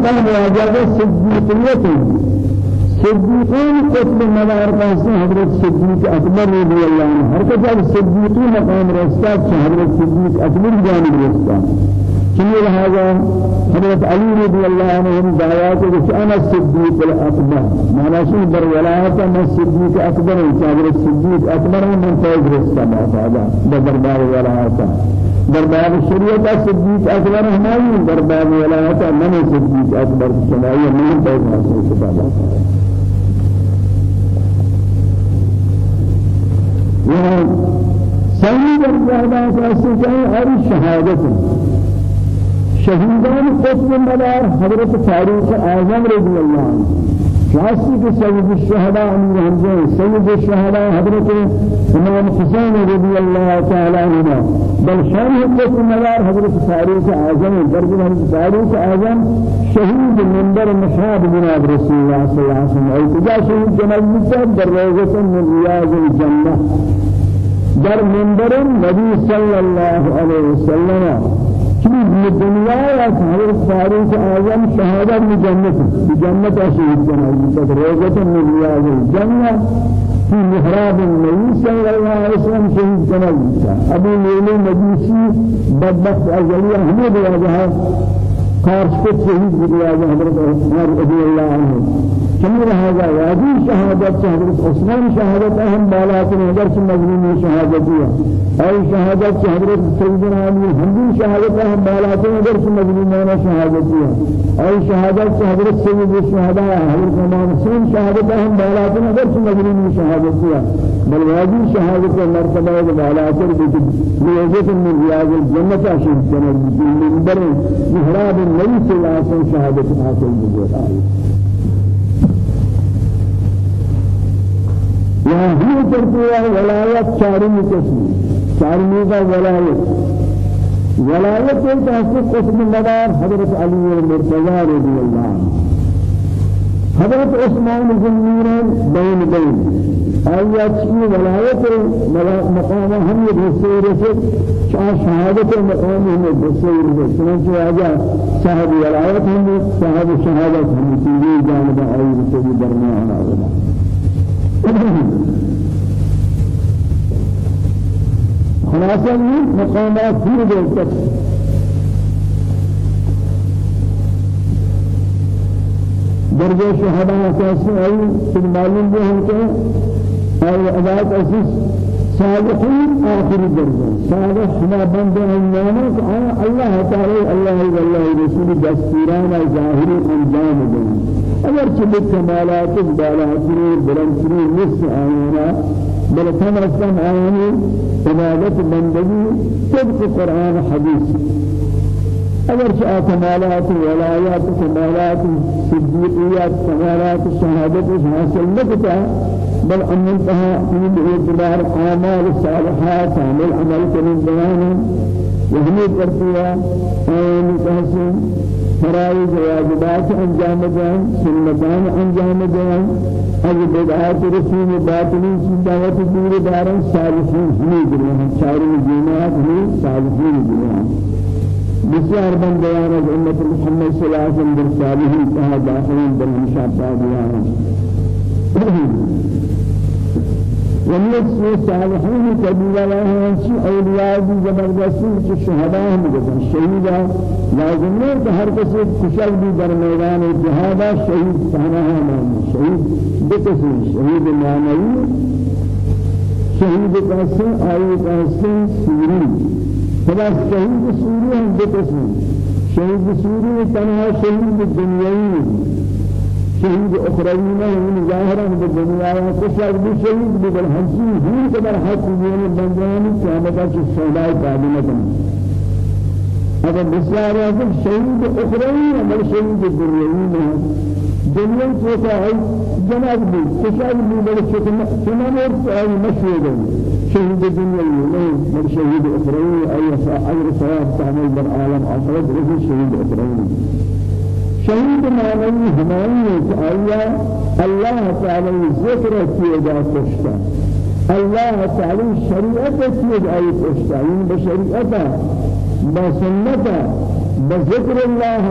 مقام واجب صدیقیت صدیقین قطب مدار قاسم حضرت صدیق اکبر رضی اللہ عنہ. ہر کجا صدیقی مقام رستا حضرت صدیق اکبر جانب رستا چنی لہذا حضرت علی رضی اللہ عنہ دعوات کہ أنا الصدیق الاکبر. معنی شو در ولایت میں صدیق اکبر حضرت صدیق اکبر من فوق رستا باقاعدہ دربار ولایت. دربار شریعت صدیق اکبر ہماری دربار ولایت من صدیق اکبر سمائی من فوق رستا سيد الرهبان فاسجين هر شهادة شهيدان قطب المدار حضرت فاروق اعظم رضي الله عنه شاسي کے سيد الشهداء امیر حمزہ سيد الشهداء حضرت إمام حسين رضي الله تعالى عنه بل شان قطب المدار حضرت فاروق اعظم درجہ حضرت فاروق اعظم شهيد منبر مشهد جناب رسول الله صلى الله عليه وسلم. اي شهيد جناب در روضة من رياض الجنة. در منبر نبی صلی الله علیه وسلم. چیز دنیا یا حضرت فاروق اعظم شهادت میں جنت جنت شهید جناب تک روزت من ریاض الجنہ في محراب النبي صلى الله عليه وسلم شهيد جناب ابو ليلى مجلسي بدبخت ازليه هم بوجهه کو شهید بریاض حضرت عمر رضی اللہ عنہ. كمل هذا وادي شهادة حضرت عثمان شهادة أهم بالات نظر مظلوم شهادتها أي شهادة حضرت سيدنا علي هندي شهادة أهم بالات نظر مظلومان شهادتها أي شهادة حضرت سيد الشهداء حضرت إمام حسين شهادة أهم بالات نظر مظلوم شهادتها بل وادي شهادة مرتبة بالات بوجه من رياض الجنة عشان جنة من بر محراب عليه وسلم شهادة حاصل بجوه یا ہی ترتیہ ولایت چارمی قسم. چارمی کا ولایت ولایت کے تحقیق قسم مدار حضرت علی المرتضی رضی اللہ عنہ حضرت عثمان بن نوران بین بین آیات کی ولایت مقام ہم یہ رسول رسول شاہ شہادت مقام ہم رسول رسول چنانچہ آجا صاحب ولایت ہم صاحب شہادت ہم تیجی جانب آئی رسول درمیان آگا خلاصة مقامات ذلك درجة شهداء أساسي أي في المعلوم بهم أي أداة أساس صالحين آخر درجة صالح ما بند النامك الله تعالى الله والله رسول دستوران ظاهر أنجام دين اگر چه کمالات بالاتری بلندتری نصف آیانا بل کم آیانی عبادت بندگی طبق قرآن حدیث۔ اگر چه کمالات ولایات کمالات صدیقیات کمالات شهادت حاصل نکتا بل أن انتهى من اعتبار أعمال الصالحات عمل عمل كريم بيان وهمي ترتيبا آيان تحسن فرائض واجبات انجام دیں سنتان انجام دیں از بدعات رسول باطنی دعوت دور دارن صالحین ہمیں گرے چاروں جماعت ہمیں صالحین گرے بسیار بندیان از امت محمد صلی اللہ علیہ وسلم در صالحین کہا داخلین در مشابہ دیان ونيت صالحين كبيرة لها شيء أولياء زبردستين كشهداء هم جدا شهيدا لازم نہیں ہر کسی خوشل بھی در میدان جهاد شهيد سہنا ہے شهيد بکسی۔ شهيد معنوی شهيد کسی آئی کسی سوری خدا شهيد سوری هم بکسی شهيد سوری تنها شهيد دنیایی شهيد أخروين من ظاهرا بالدنيا وكسر بشهيد بدل همسي هو كبر حق دين بندان كامل السوداء قادمة اگر بسیار ہے شهيد أخروين ومن شهيد الدنيا دنیا کو ہے جناب بھی کسر بھی بڑے چکنا چنانور ہے مشہور ہے شهيد الدنيا نہیں بل شهيد أخروين أي أجر ثواب تعمل بالعالم آخرت رجل شهيد أخروين شهید معنی ہماری آیا اللہ تعالی ذکر کیے جا سکتا اللہ تعالی شریعت کیے جا سکتا این بشریعت بسنت بذكر الله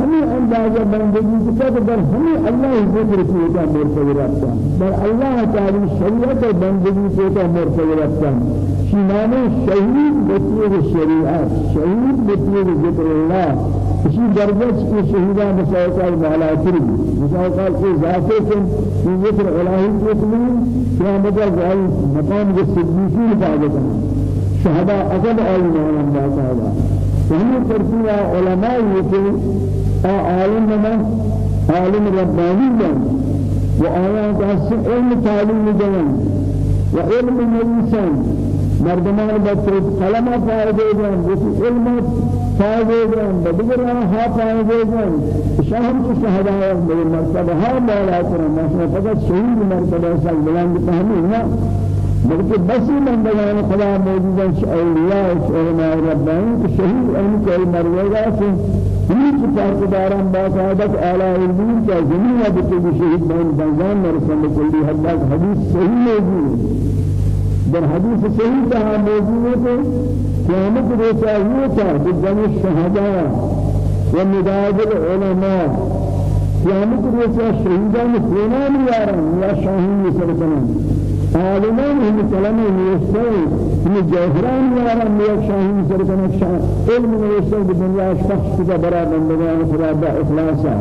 همي اندازه بندگی کی در همي الله ذکر کی کا مرتبہ رکھتا بل الله تعالی شریعت بندگی کی کا مرتبہ رکھتا شنان شهید بطیر شریعت شهید بطیر ذکر الله اسی درجہ کی شہیدہ مسائل بالا تری مسائل کی ذاتے سے ذکر الہی کے لیے قیامت کا مقام کے صدیقی حفاظت شهداء أجل أيمان الله تعالى فهم ترتيب علماء يقول عالم من عالم رباني جن وآيات علم تعليم جن وعلم الإنسان مردمان بطرق قلم فائدة جن وفي علم فائدة جن بدر ها فائدة جن شهر الشهداء من مرتبة ها مولا كرم فقط شهيد مرتبة سلمان بفهمه بلکہ بسی بندگان خدا موجود ہیں اولیاء علماء ربانی کہ شہید آن کو مرویگا سے ہمیں کتاب داران باقاعدت اعلی علمین کا زمین ہے کہ شہید بہن بندگان مرسل کلی حد حدیث صحیح موجود ہے در حدیث صحیح کہا موجود ہے کہ قیامت روچہ یہ تھا کہ جمع شہداء و مداد العلماء. قیامت روچہ شہیدان فلان یاران یا شاہین سرکنان. عالمان هم كلام نوشته هم جوهران يارا ميك شاهين سركن شاه. علم نوشته بالدنيا شخص كذا برا بندگان خدا با اخلاصا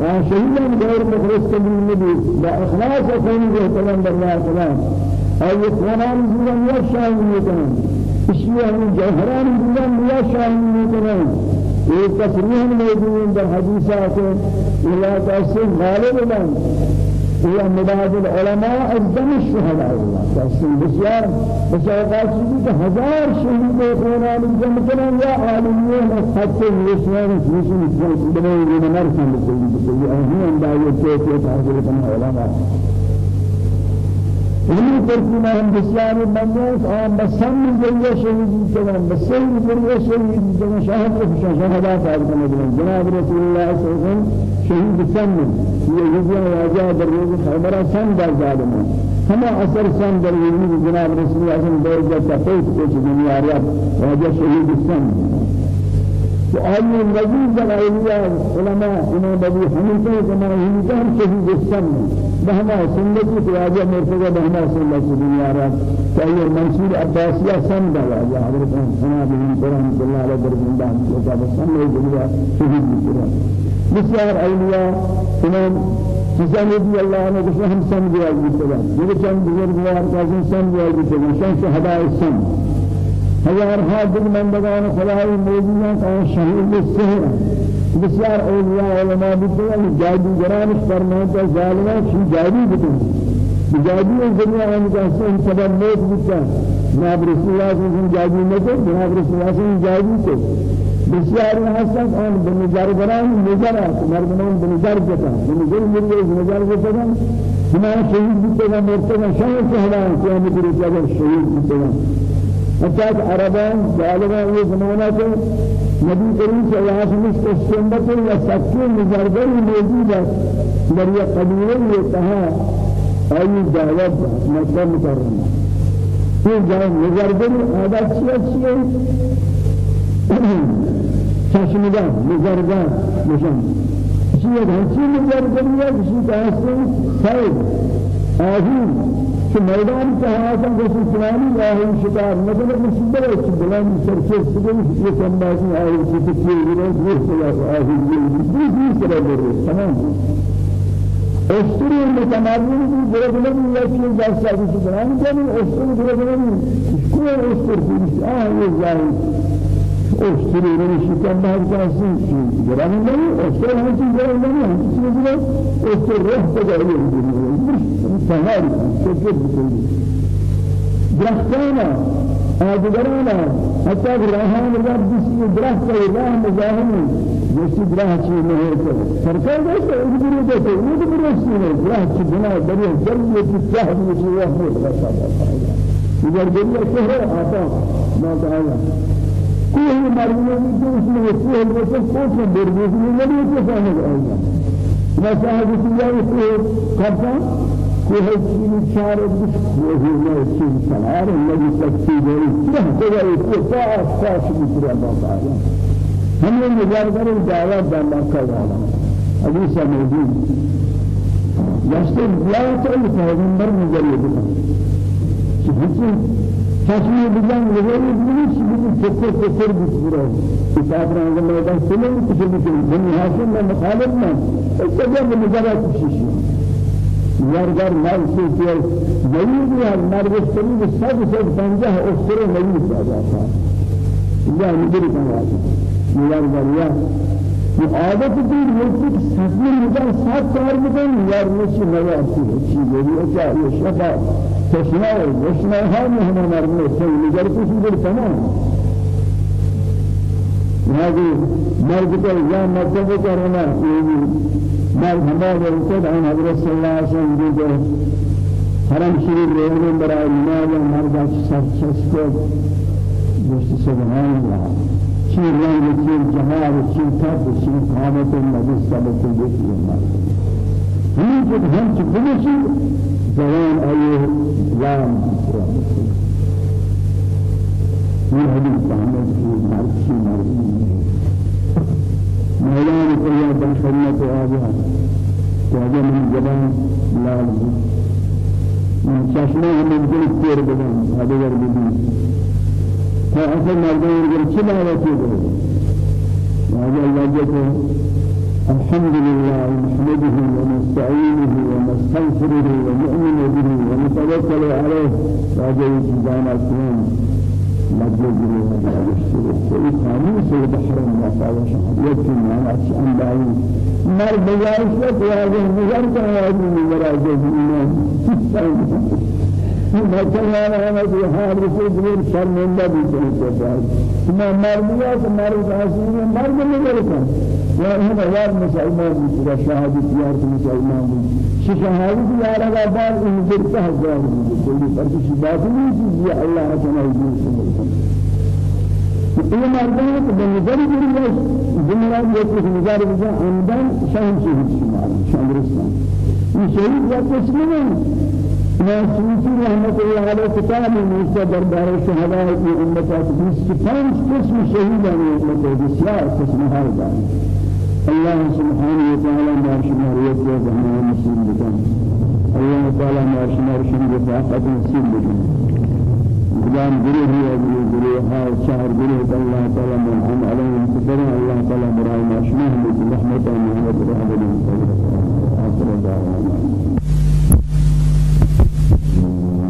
وشهيدا غير مخلص كبير النبي با اخلاص كون كلام بالله كلام أي إخوانان زمان يا شاهين يكون إشياء من جوهران زمان يا شاهين يكون یہ تصریح موجود در حدیثات الہ کا غالب هي مباد العلماء الدم الشهداء الله تسلم بسيار بسيار قاسي هزار شهيد يكون من جمعنا يا عالمين حتى يسوار يسوع يسوع بني من مرسل بسيار بسيار هي عند يجيك يتحصل العلماء علمی ترکیب هم بسیار بندست آن بسم جلیه شهیدی کنن بسیم جلیه شهیدی کنن شاهد کشان شهدا فعال کنن جناب رسول الله صلی الله علیه وسلم شهید سم یہ یزیا واجہ در روز خیبر سم در ظالم ہم اثر سم در یزید جناب رسول الله صلی الله علیه وسلم دور جب کچھ دنیا ریاض واجہ شهید سم وآل النبي الأولياء علماء إمام أبي حنيفة كما هم شهيد السم بهما سنة تواجه مرتبة بهما سنة الدنيا رب. كأي المنصور عباسية سم دواجه حضرت أنا بهم قرآن الله على درب الله وكتاب السم يجري شهيد القرآن بسیار أولياء إمام چیزان رضی اللہ عنہ کہ ہم سم دیا گیا یہ چند بزرگوار کا سم دیا گیا شان شہداء السم هزار ها دل مندگان خدای موجودان که شهید السهر بسیار اولیاء علماء بیتوان جادوگرانش فرمانتا ظالمان چی جادو بیتوان جادو الدنيا آن جاسم سبب موت بیتا جناب رسول الله صلی اللہ جادو نکر جناب رسول الله صلی اللہ جادو کو بسیار حسن آن بنجار بران نجار مردمان بنجار جتا بنجار مریض نجار جتا ہمارا شہید بیتوان مرتبہ شاید شہدان قیامت رسول شہید بیتوان حتى عربان غالبا کے نبی کریم صلی اللہ علیہ وسلم کو سنت یا سچے مزرگر موجود ہے در یہ قبیلے یہ کہا ای دعوت مکہ مکرمہ یہ جائے مزرگر عادت چیئے چیئے چشمدار مزرگر مشان چیئے ہنچی مزرگر یا کسی سے کہ میدان حاصل جس اسلامی راہی شکار مطلب مصیبت ہے کہ بلان سرچے سبب یہ سنبازی آئی کہ تکیے گرے وہ سلا آہی یہ بھی سلا گرے تمام. اشتری متمرن بھی بڑے بڑے یہ چیز دست سے بلان جانی اشتری بڑے بڑے کو اشتری آہ یہ ظاہر اشتری من شکم بعد نہیں اشتری ہم چیز گرانی نہیں ہم چیز گرانی اشتری رہ تجاہی سهل شكر بكل درختانا آدگرانا حتى راهان رب بسی درخت راه مزاحمی جسی درخت چی ہے سرکار جیسے ادبری دیتے وہ تو برسی نہیں درخت چی بنا دریا جلدی کی چاہ بھی چی وہ ہے اگر دریا شہر آتا ما تعالی کوئی مرنے میں جو اس میں کوئی وہ تو کوئی بربوز نہیں ہے کہ فاہم ہے مساجد کی کرتا کوه چین چار بس کوه نه چین چار الذي تكتب له كده يقول فاش فاش بكره بابا ہم نے مجاہدہ دعوت دا مکہ والا حدیث موجود جستے لا تعلم پیغمبر مجرد شو تصمیم بجان لغوی بلیش بلی فکر فکر بسورا کتاب رنگ میدان سلم کسی بکن بنی حاصل میں مخالف میں اس کا جب مجرد کشیشی یارگر مال سے کیا یہی بھی ہے مرد سلی کے سب سے پنجہ افسر نہیں پیدا تھا یہ مجھے کہا ہے یارگر یا یہ عادت دیر یہ کہ سفر مجھے سات کار ہے چیز یہ کیا یہ شفا تشنا ہے وشنا ہے ہمیں مرد تمام هذه مرد الإسلام مرتبة كرنا مرد هذا الكتاب عن حضرت صلى الله عليه وسلم جده حرم شريف رهن برای نماز مرد سر چسکت دوست سبحان الله. چی رنگ چی جمال چی تاب چی قامت النبي سبب الذكر المرد همین که هم چی بنشی زمان آیه لام من حديث محمد في مرسي مولانا كلها بالخدمة واجهة واجهة من جبان لال. من شاشنا من جل كثير بدن هذا غير بدن فأصل مردين غير كلا وكيل وهذا الله الحمد لله نحمده ونستعينه ونستغفره ونؤمن به ونتوكل عليه. وهذا يجزانا الكريم مجلس جريه يشتري کوئی خاموش ہے بحر المصاب شهادت کی معنی اچھی اندائی مر بجائش کو واجہ نظر کا واجہ نظر آجے مثلا أنا في حال رسول شرمنده بيته ما مرضيات مرض عاصمه مرض نظر كان وهنا يار مسلمان بيته شهادة يار مسلمان بيته شهادة يار هذا بعد إن جرت هزار كل فرق شباب नहीं الله تعالى يجزيه یہ مردان کو بنظر بھی جملہ یہ کچھ نظر بھی عمدان شان شہید شمار شامرستان یہ شہید یا کچھ نہیں ناسوسی رحمت الله علیہ کتاب موسی دربار شهداء کی امت بیس کی پانچ قسم شہیدان امت بسیار قسم ہر دار الله سبحانه وتعالى ما شماريت وزمان مسلم بكم الله تعالى ما شمار شمار فاقت مسلم بكم قدام گروه هي گروه ها شهر گروه الله تعالى من عليهم كفر الله تعالى برای ما شمار رحمة الله وبركاته آخر دعوانا۔ you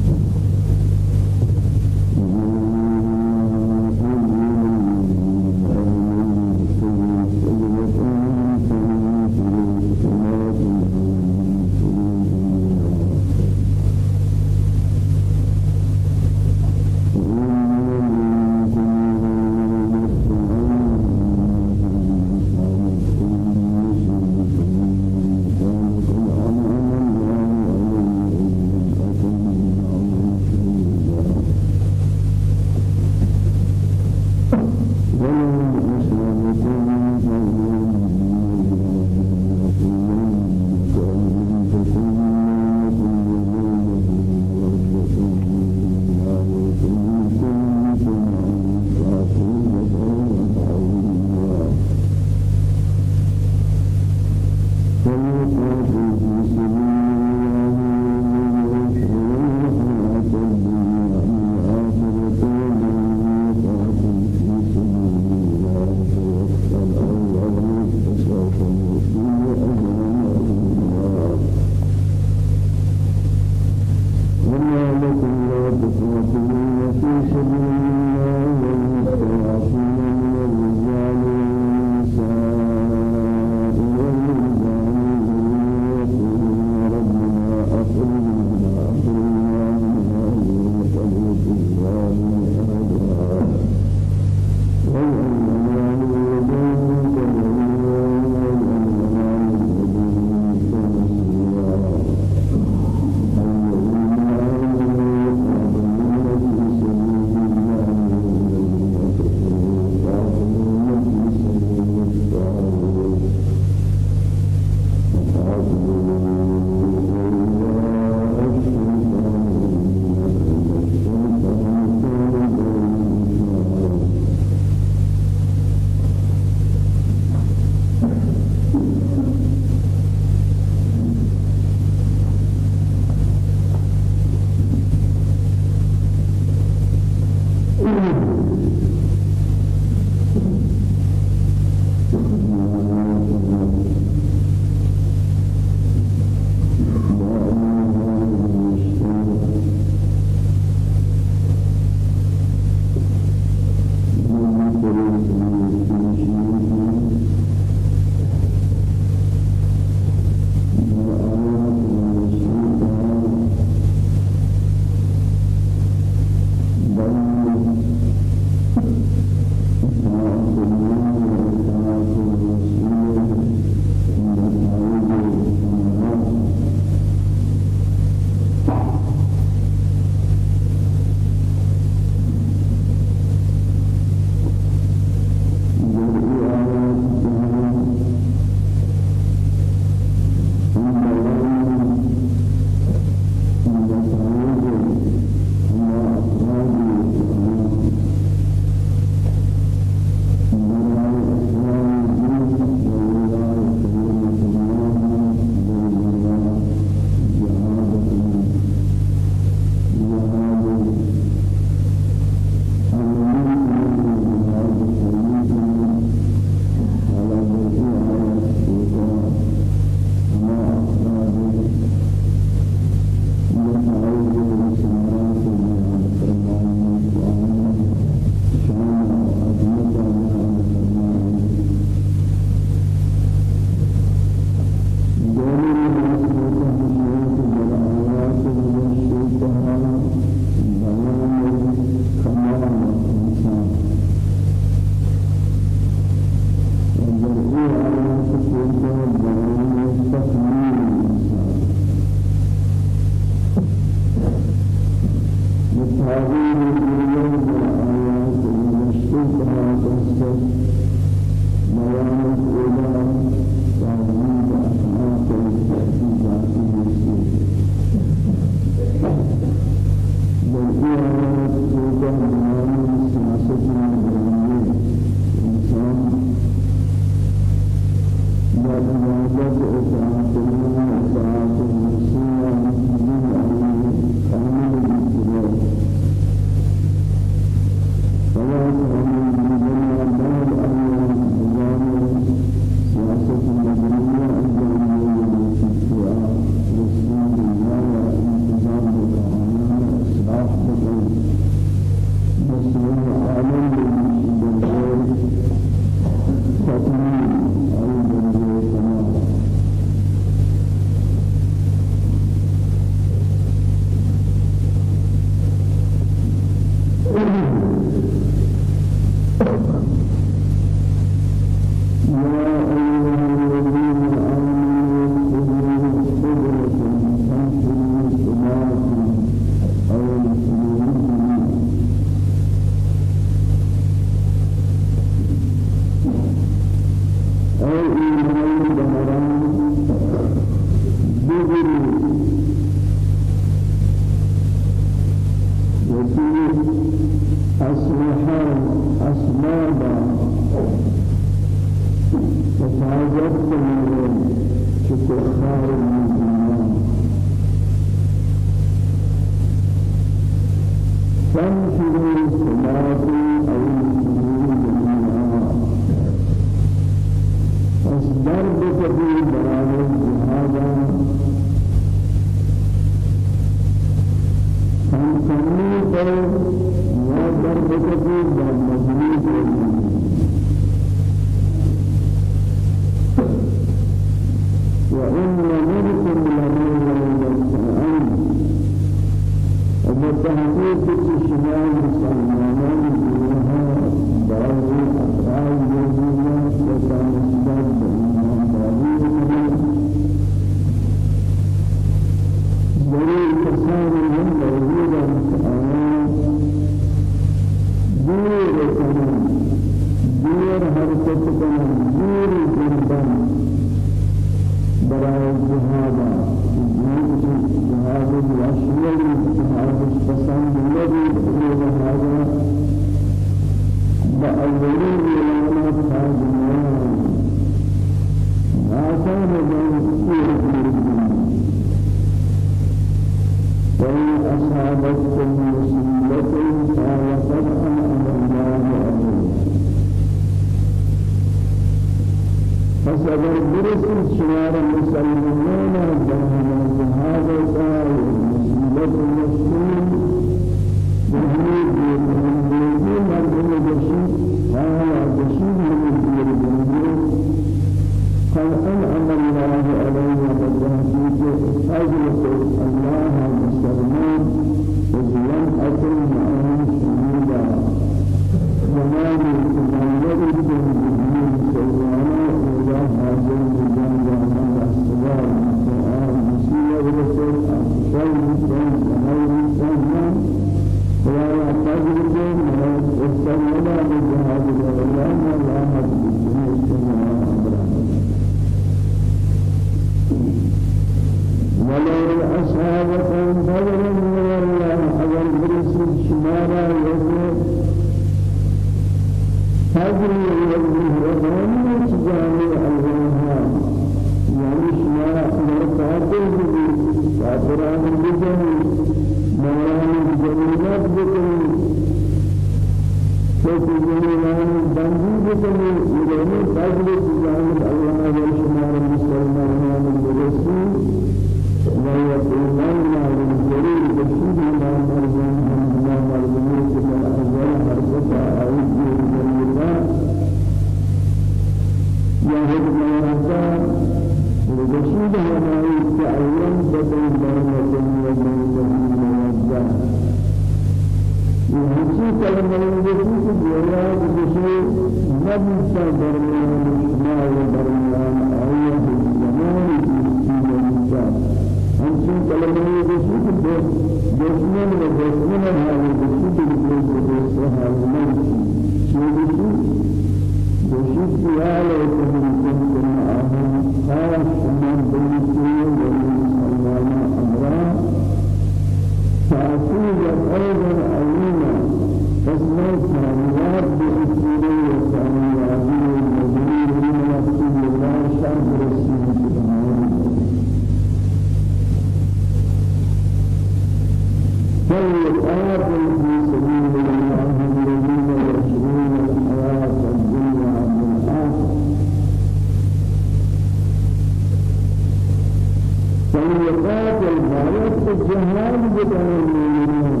جهان بدن الإيمان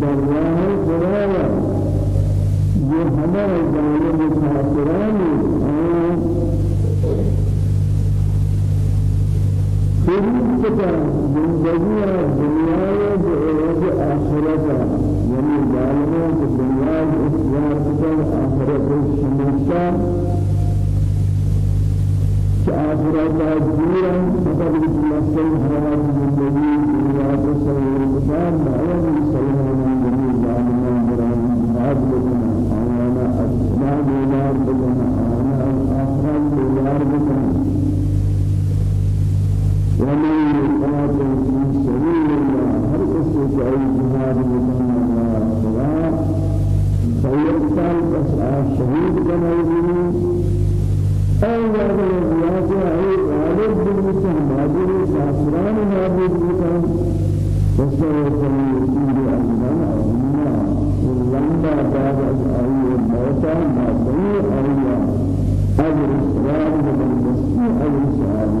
براه قرارا جهنا جانب كافران فريد كتا من جميع الدنيا وعوض آخرتا يعني في الدنيا وعوض آخرتا آخرتا الشمسة أخراج جميعا فقد جلسنا حياة الجميع إلى رسول الله بعد سلام جميع جامعنا برام بعد بنا أنا أسماء دولار بنا أنا أخراج دولار بنا ومن يقاتل في سبيل الله هل استجاء جهاد بنا ولا فيقتل فسأل آه، شهيد بنا فسوى سيد أنبان أبنا ولما بعد أي الموتى ما بني أي أجر إسرائيل من مسيح أي إسرائيل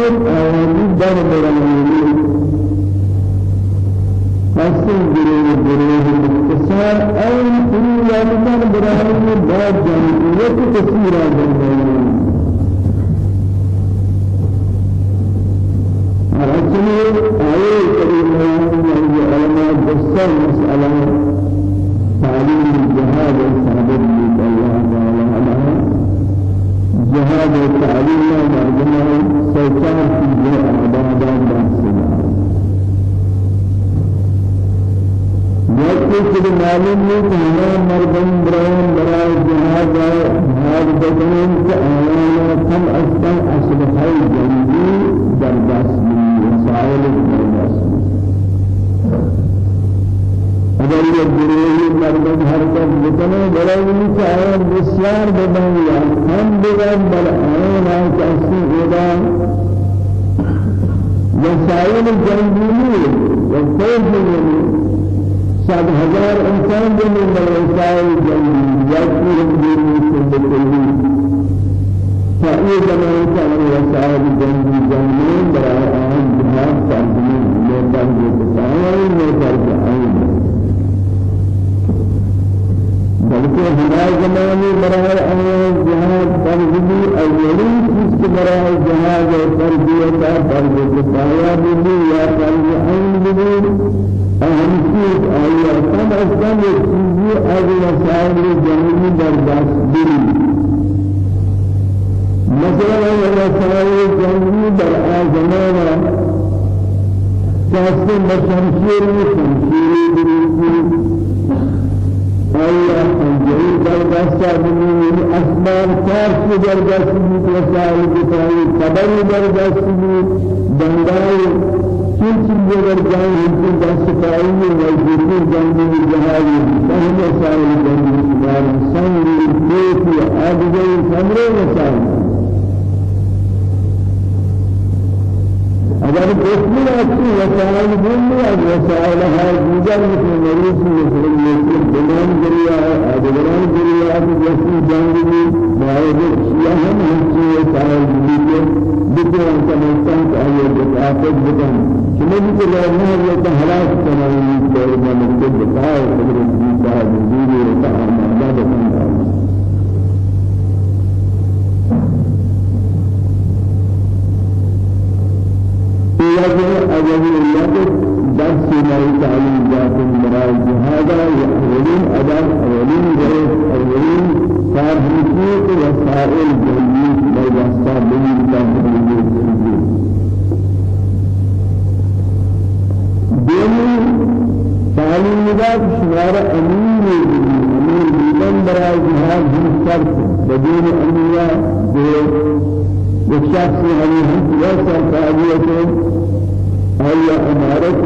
تمام آوازی در برانی قصد گروه گروه اقتصار این این یعنی در برانی بعد جانبیت کسی را در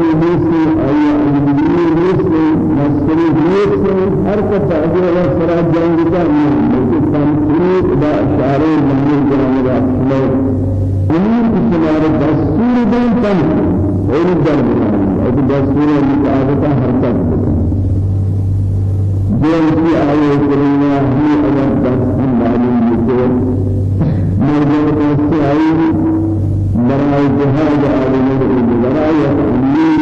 امارت نیستی آیا امیر نیستی مسئلی نیستی ہر کا فعالیت و سرا جنگ نہیں بلکہ تنقیق با اشارے مہمین جنگ را امیر کی شمار دستور دن تن اور در ایک دستور متعارضہ حرکت دین کی آیے کریمہ ہی اگر دست معلوم ہے مرجع کو آئی برائے جہاد عالم برائے امیر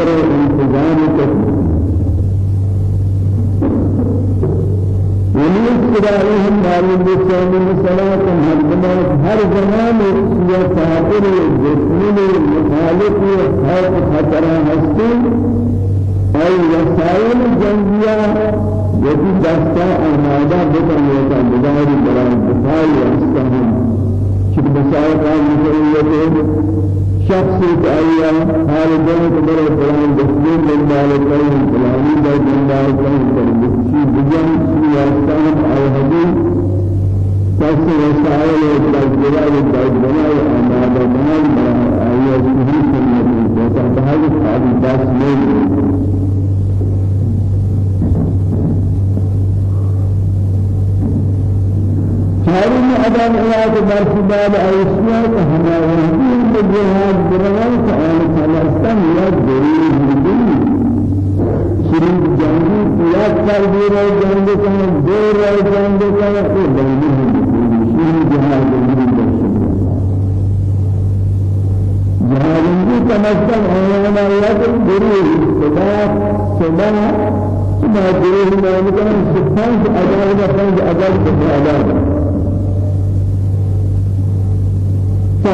لشکر انتظام تک وليس كدائهم معلوم بسام الصلاة مهدما هر زمان يا كافر جسمين مخالف هر خطر هستي أي وسائل جنگية يجي دستا آمادا بكم يتا بداري بران بخاري أستهم شك بسائل قال مسؤوليته شخص آیا حال جن کو بڑے فلان دستور مالک ہے فلانی دا جندار ہے پر بچی بجن سیاستان آیا ہے کس وسائل تجربہ تجربہ آمادہ بنا آیا صحیح سنت ہے تو ہر حال دس میں هارون أدم إياه برسبال أيسيا كهنا وهدين بالجهاد برمان كأن فلسطين يدري هدين شريك جنگی پیاد کر دی رہے جنگ کا دے رہے جنگ کا تو بندی ہے شری جہاد جنگی درشن جہاد جنگی کا مقصد ہے یاد دری خدا صدا صدا دری میں نے سبحان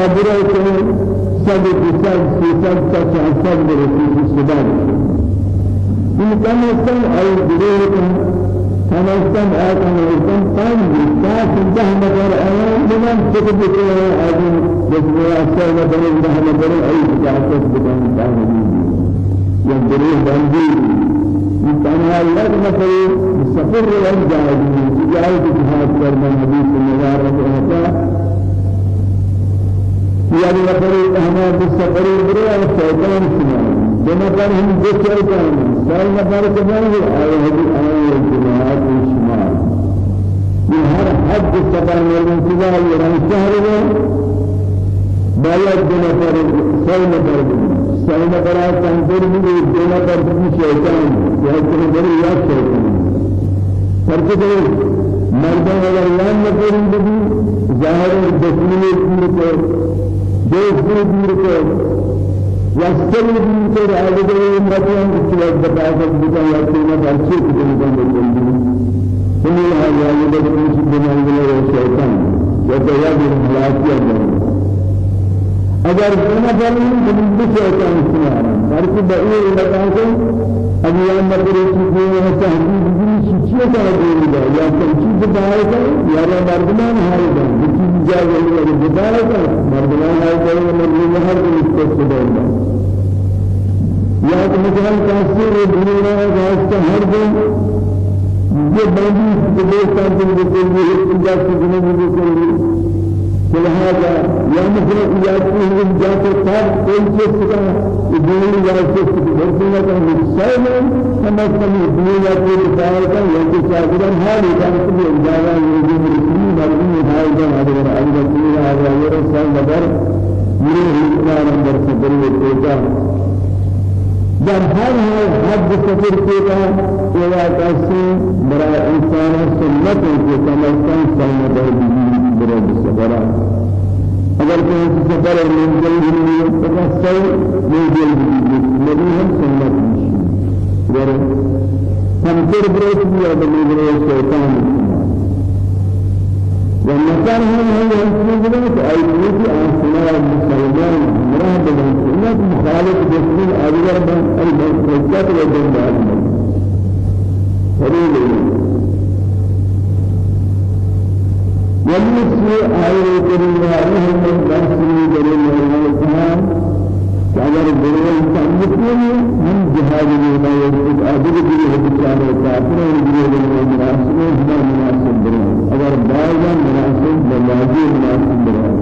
اجازت اجازت اجازت اجازت صابر ہے سب سب سب تک سب برسی سبحان ان كان يسمع أي بداية تمسكن آتمسكن قام بالساعة ده نفر أيام بمن تكتب كل آدم الله سبحانه وتعالى ده نفر أي ساعة بكم تعالى يدري بندي يتنها الله نفر سفر والجاهد جاهد جهاد كرم الحديث المبارك هذا يعني نفر أهنا بالسفر برا الشيطان سماه بنفر هم ذكر كان سال نفر كمان هو آية هذه آية الجماعات والشمال من هر حد السفر من الانتظار يران شهر باید بنفر سال نفر سال نفر تنظر من بنفر من شيطان شيطان بری یا شيطان فرق مردان اگر یان نفر بدی ظاهر دشمنی دور کو دوست دور کو يستوي من كل عدد المرتين كتير بتاعك بتاع يكون بارشيك كتير بتاعك ثم هذا يجب أن يكون من الشيطان يتياب الحياة اگر بنا فرمون من الشيطان سنارا بارك بأي لقاك أبيان مدري سيكون وتهديد به شيء كذا يا تمشي بداية يا مردمان هذا بكي جاء بداية مردمان هذا من هذا المستقبل یا تو مثلا تاثیر دنیا واسطه ہر دن یہ بندی دوستان کو بکلی ہے پنجا سے جنوں کو بکلی لہذا یا مثلا یاتی ہم جاتے تھا کوئی چیز کا دنیا واسطے دنیا کا مسائل سمجھنے دنیا کے بارے کا یہ کہ چاہیے حال ہے کہ اجازہ یہ مسلم مرضی ہے کہ اگر اگر دنیا ہے یہ سال نظر یہ ہندوستان اندر سے بڑی در هر حال حد سفر کیتا ولا کسی برای انسان سنت کے تمکن سنت ہے برای سفر اگر کوئی سفر منزل نہیں تو صحیح منزل نبی ہم سنت نہیں اگر ہم پھر بروت بھی آدمی برای شیطان والمكان هم هو يسوع أي بيت أنسنا مسلمان مراه بالسنة مخالف جسم أبيض من المسجد والجنة فريد والمسي آية كريمة رحم البصري جل وعلا اگر بروان تعلقون من جهاد الوضع يجب أدب به بچار كافر وجيه المناسب هما مناسب بروان اگر بعضا مناسب بلاجي مناسب بروان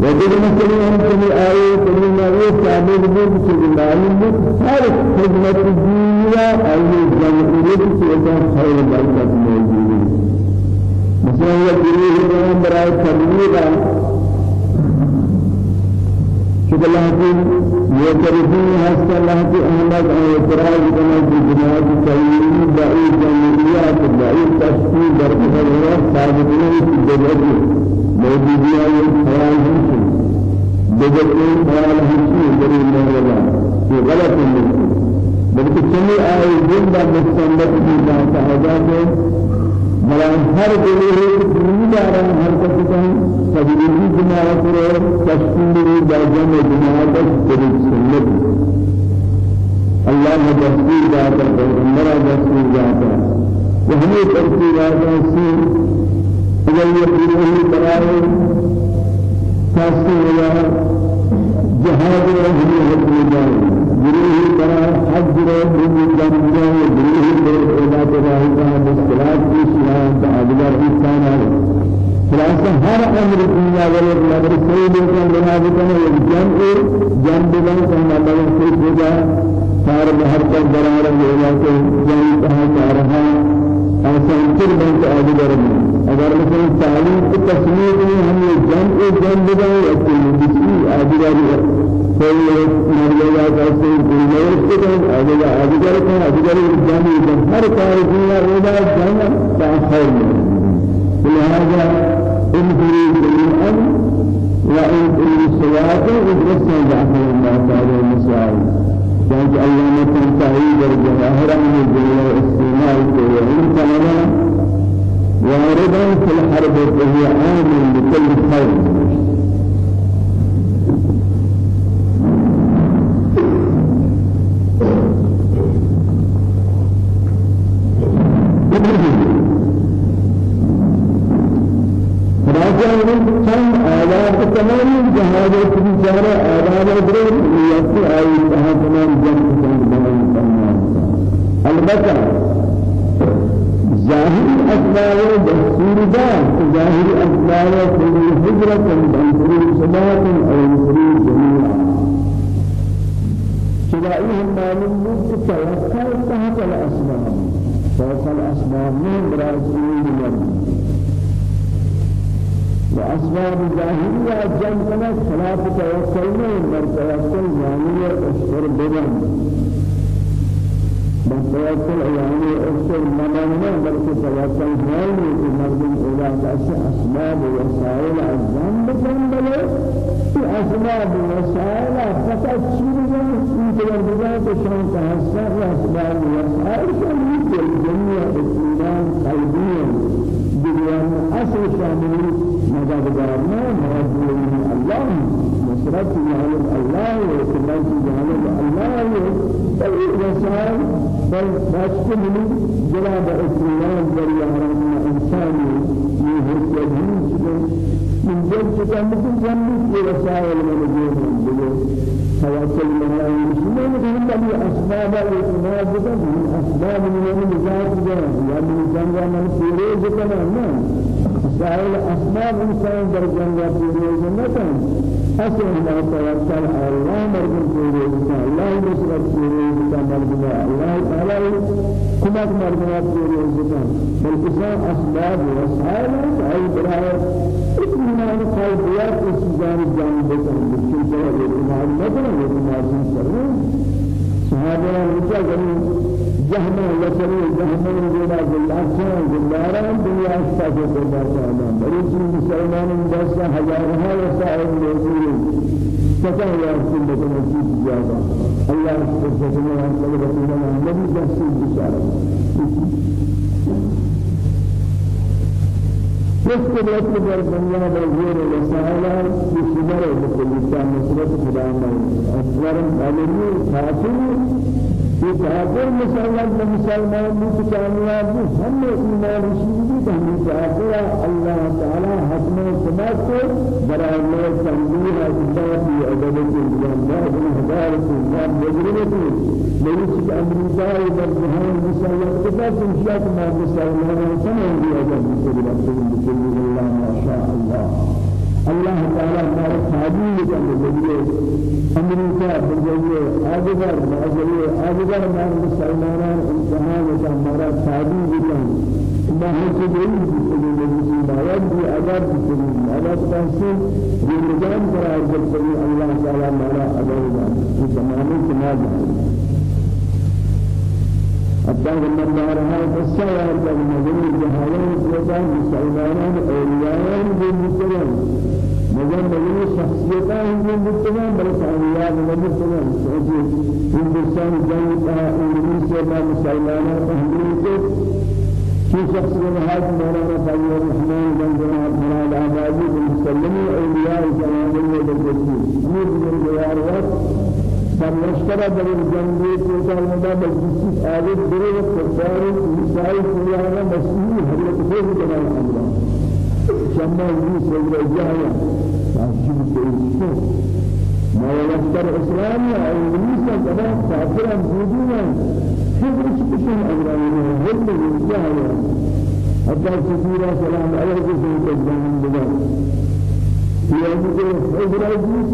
وجد مثلا كل آية كل ما يستعمل به بشيء معلوم هر خدمة الدنيا أي جمعية سيدا خير بركة موجودة مثلا يقول لهم تبلیغ شد الله کی يترفون هست الله کی احمد ان اعتراض كما في جماعت سعيد دعي جمعيات دعي تشكيل درجة الغرب ثابتين في الدولة. موجودية الخيال همشي بدأت خيال همشي دليل الله في غلط منه بلکہ چلی آئے دن با مستندت کی جانتا ہے بلان ہر دلی ہے دنیا دارا ہر کسی کہیں تجریبی جماعت رو تشکیلی جاجم جماعت جدید سنت اللہ دستور جاتا ہے عمرہ دستور جاتا۔ وہمی ترکی جاتا سی اگر یہ پوری برائے تحصیل یا جہاد رہی حکم جائے گروہی برا حج رو بنی جانجا گروہی پر عبادت راہی کا مشکلات کی شیعان تعالیٰ انسان ہے خلاصہ ہر أمر دنیا والے نظر سے لیکن بنا دیتے ہیں ایک جنگ جنگ بلن کا مطلب سے ہوگا سارے باہر کا درار ہوگا کہ جنگ کہاں جا رہا ایسا انتر بن کے آگے بڑھ اگر مثلا تعلیم کی تصویر میں ہم یہ جنگ جنگ بلن یا کوئی آگے بڑھ کوئی مریا کیسے گلوس کے دن آگے آگے چل کر آگے چل جانے ہر کار دنیا رودا جانا تاخیر لہذا ان کی جميعا وان كل صلاه ادرسنا جعفر الله تعالى المسائل كانت أيام تنتهي بالجواهر من الدنيا استعمال وان كان واردا في الحرب وهي عامل بكل خير کہاں تمام جنگ سنگ بنائی فرمان البتہ ظاهر أسباب دستور دار ظاهر أسباب كل هجرة بنفري صلاة أو بنفري جميعا. شرائهم معلوم توكل تحت الأسباب. فوق الأسباب من براسين من وأسباب ظاهرية جنبنا خلاف توكلنا من توكل يعني أشهر بدن. من توكل يعني أشهر مدننا بلکہ توكل يعني في مرد إلى كأس أسباب وسائل الذنب جنبنا في أسباب وسائل فقط شيء من تجربات شان تحسن أسباب باشك من جلاب اسلام دريا رحمة إنساني يهرس يجين من جل شكا مثل جنب وسائل من جيب توكل من الله مسلمين كهم بني أسباب الإيمان بكم من أسباب من النجاة جنا يعني من جنة من سيرة جنا سائل أسباب إنسان در جنة سيرة جنا أصل ما توكل على الله سيرة جنا الله سيرة جنا مرجع الله. كما مرجع سيرة جنا بل إنسان أسباب وسائل أي براه إيمان قلبيات إسجان جانب بكم بكم إيمان مثلا إيمان سرور صحابة رجع جميع جهنم لسرور جهنم جنا جلاشا جلارا دنيا أشتاق الله تعالى بريش مسلمان دس هزارها وسائل موجود فتح يا رسول الله نصيب جابا الله سبحانه وتعالى النبي دس بشارة در دنیا در زیر وسائل بشمار بكل كان نصرت خدا میں اکبر عالمی خاطر یہ کافر مسلمان مسلمان بھی کامیاب ہم سماعت کو برائے میں تنبیہ ذات عدالت اللہ بن ہزار سے نام مجرمت نہیں کہ امریکہ اور جہان مسلمان کے ساتھ انشاء ما ما شاء الله الله تعالى ما خادم أمريكا ما ما مرا خادم ما هو كذي بجيه ما يبدي أجر بجيه أجر تنسي رمضان قرار بجيه الله تعالى مرا أجر في زمانه كمال حتى من دارها فسائر من مدن الجهالين وكان مسلمان أولياء مگر مگر شخصیت ہیں جو بتنا بل کامیاب نہیں بتنا سوچے ہندوستان جنگ کا انگلیس في شخص من هذا مولانا فضل الرحمن بن جناب مراد آبادي بن سلم أولياء جناب الله بالجسم أمير بن جوار فمشترى در الجنبي توتال مدى بجسد آلت دري وكفار نساء سيانا مسيح حضرت خير جلال الله. شما يجيس وجه جاية تعجب كيسو ما يلفتر إسلامي أو إنسا كذا كافرا بوجونا شكشن أجرائنا هل من جاية حتى كثيرا سلام عليكم سيد الجنة بذلك في أجل حضر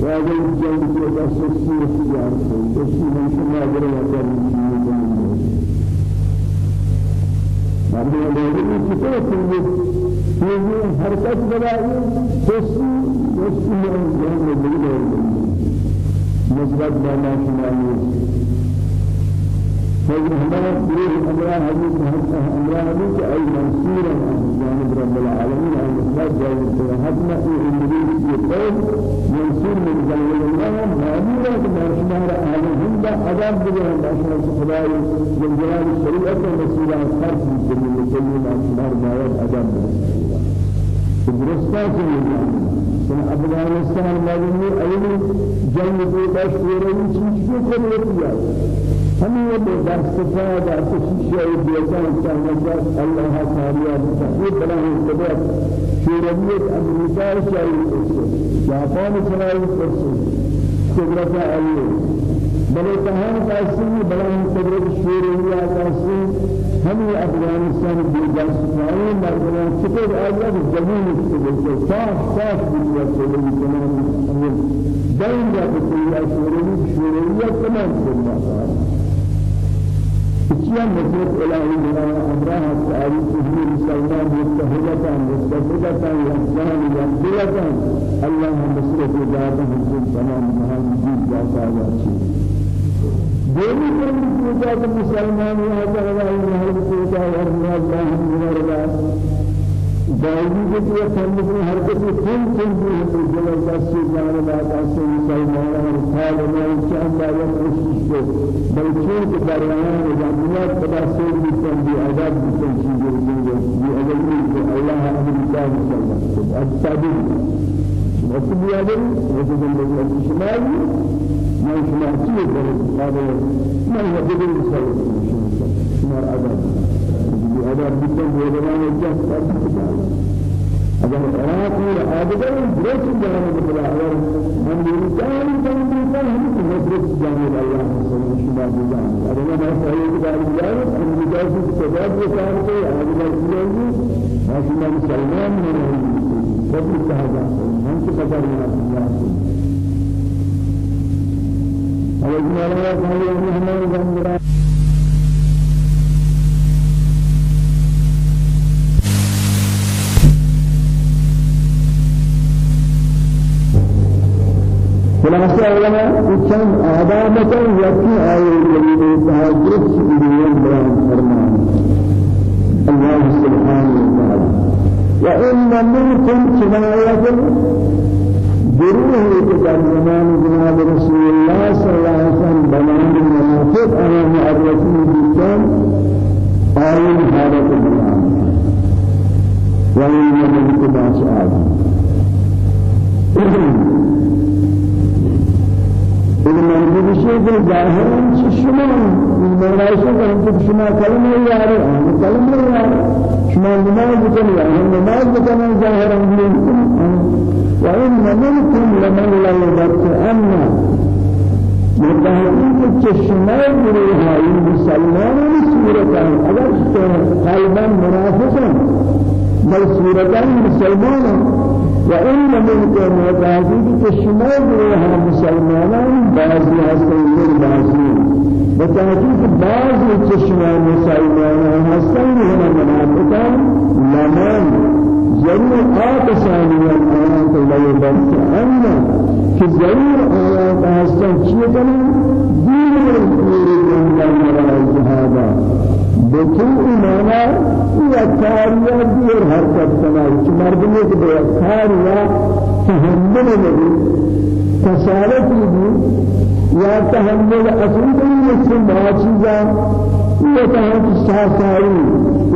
وهذا في الأساسي اختيار بس من شما غير هذا مرد هذا كتير كتير في حركات بلاي بس بس من الجانب اللي مزبط بنا شمالي فإنما بروح أمرا حديث أمرا حديث أي منصورا عن جانب رب العالمين عن إخلاص جانب حتما في إبليس يقول منصور من جانب الله مامورا كما شمار أهل الهند عذاب بجهن بأشهر خداي من جلال الشريعة ومسؤولا خرج من جميع المسلمين عن شمار بايد عذاب درستا سے افغانستان میں أيضا جنگ کو بشوري چیز کو کرے ہمیں یہ کرنا ہے کہ شیء دیتا ہے اللہ تعالی یہ بلا ہے کہ شوریت امریکہ شاہی جاپان چلائی کرسی قدرت آئیے بلے تہان کاسی بلے قدرت شوریہ کاسی ہمیں افغانستان کی جاسوسائی مردمان چکر آیا زمین سے صاف صاف دنیا سے تمام دین جا بسیار شوریہ شوریہ تمام سے اشياء مجلس إلهي لنا أمرها التعريف هي مسلمان متحدة مستفدة يحسان يقبلة الله مسلك ذاته في تمام مهام جيد جاسا جاسي دینی پر مسلمان یہاں کا اللہ ہر پوجا اور اللہ ہم اور کے لیے فرمت میں ہر کسی کل کل بھی ہے زبردست جان بات سے مسلمان اور حال میں چاند آیا کوشش کو بلکہ کہ درمیان جمعیت خدا سے بھی بھی آزاد بھی چیزیں دیں یہ اگر نہیں اللہ صلی اللہ علیہ وسلم التابعين وقت بيادر وجد الله الشمالي ما شمالي هذا ما بدل سوى شمال عذاب اگر بکن دیوان جس پر اگر عراق اور آدگر درست جانب بلا اگر ہم یوزان جانب بلا ہم درست جانب اللہ سبحانه شما بجان اگر ما سعید دار جانب ہم مجاز سبب کار کو آدگر کیږي ماشومان مسلمان نه سب صحابه هم څه خبر نه الله اور جناب اللہ خلاصة علماء كم آدامة يكي آية الجليل تهجد سبيل بيان فرمان. الله سبحانه وتعالى. وإن منكم كناية جروه كتاب جناب رسول الله صلى الله عليه وسلم بنان المنافق أنا معرفين بالكم آية حالة البيان وإن منكم آدم إذا من بشيء ظاهرا شما من رأيشه كان شما كلمة ياري. أنا كلمة ياري. شما نماز بكني أنا نماز بكني ظاهرا منكم وإن منكم لمن لا يبرك أنا متهمين كشما بريها مسلمان سورة أگر قلبا منافقا بل سورة مسلمان. وإن منكم وتعزيز كشمال روها مسلمان بعضي هستين من بعضي وتعزيز بعض كشمال مسلمان هستين هنا منافقان لمن. ضرور آتشاني الآيات لا يبرك أن في ضرور آيات هستين شيئا دين من الله هذا بچو ایمانا یا کاریا دیر حرکت کنائی چی مردمی که بیا کاریا تحمل نبی تسالتی بھی یا تحمل اصلی کنی مثل ما چیزا یا تحمل ساساری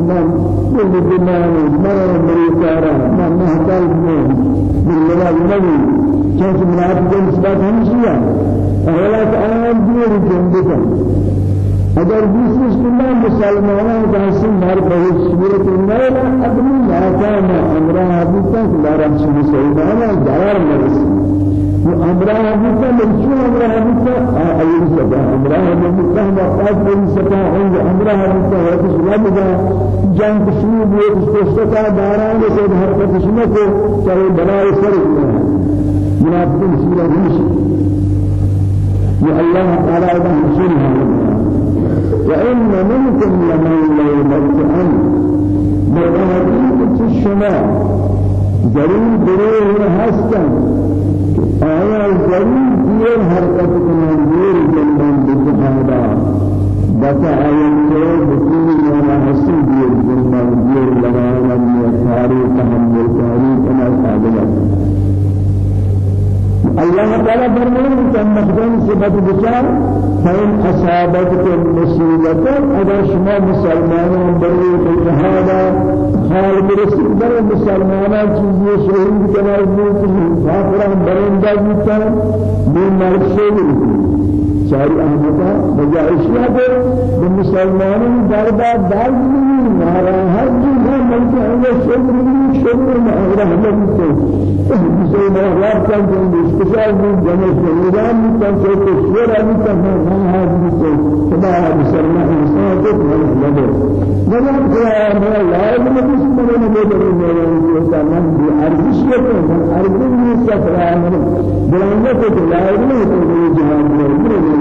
من کل دمانی من امریکارا من محتاج من لباس نبی چونکہ منافق نسبت ہمشیہ اولا آن دیر جنبتا اگر بیسش کنن مسلمانان کسی مر به صورت نیلا ابنی ناکام امراه بیتا که دارم چه مسلمانان ضرر نرسی و امراه بیتا ملچو امراه بیتا ایل ستا امراه بیتا وقت بری ستا عند امراه بیتا وقت شما بجا جنگ شروع بیت ستا داران سے حرکت شما کو چاہے بنائے سر منافقین سورہ ہمشی یہ اللہ تعالی کا حسین ہے وإن منكم لمن لا يبتئن بقاتل الشماء ضرور بروه هستن آیا ضرور دیر حرکت کنن دیر جنبان بجهادا. بتا آیت کے بطول وأنا حسن دیر جنبان دیر لگانا من تاریخ تحمل تاریخ أنا قابلت الله تعالى فرمان كان مخدوم صفات بشار فإن أصابتك مصيبة أگر شما مسلمانان بری هذا حال برسل بر مسلمانان چیزی شهید کنار بود کافران برنده بیتن بی مرشد شاری احمدہ بجائشیہ کو بمسلمانوں دربار دار نہیں ناراحت ہے بلکہ اللہ شکر بھی شکر اگر ہم کو مسلمان رب کا جو استشار جو کو شور بھی کا ہے ہاں بھی کو خدا مسلمان انسان کو لگے جناب خدا میں لا الہ الا اللہ میں جو میرے کو تمام بھی ارزش ہے ارزش نہیں سفر ہے بلند کو لا الہ الا اللہ جہان میں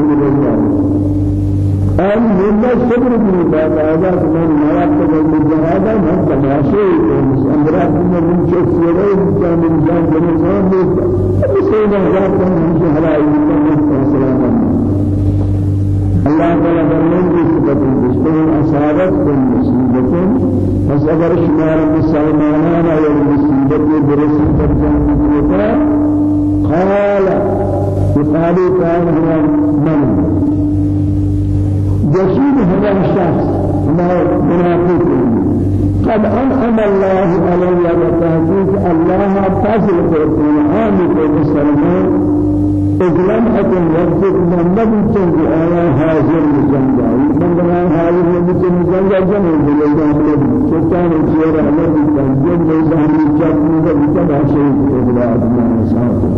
أن من الصبر من بعد هذا من مرات من هذا من تماشي أمرات من شخصية من من جان جنسان بسم الله من شهراء من سلام الله تعالى فرمان في صفة المسلمين أصابت بالمصيبة فسأجر شمار المسلمان على المصيبة برسل فرجان قال يقال كان هو من. يشيد هذا الشخص. ما منافق. قد أنعم الله علي وتحقيق الله في القرآن في المسلمين إجلام أكن وقتك من نبي تنجي آية حاضر لجنجا من دمان حاضر نبي تنجي جنجا جنجا جنجا جنجا شتان الجيرا نبي تنجي جنجا نبي تنجي نبي تنجي شيء إجلاء أدنى نساته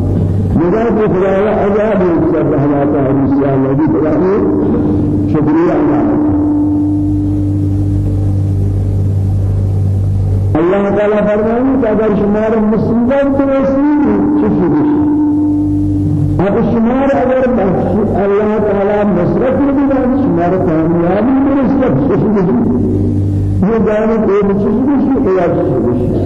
لذلك خدايا عذاب يكسب حالات الرسول الذي تلاقيه شكريا الله. تعالى فرمائے کہ اگر شمار مسلمان تو رسول چشی اب شمار اگر الله تعالى نصرت بھی شمار کامیابی میں نصرت چشی یہ جانے کو چشی ہے یا چشی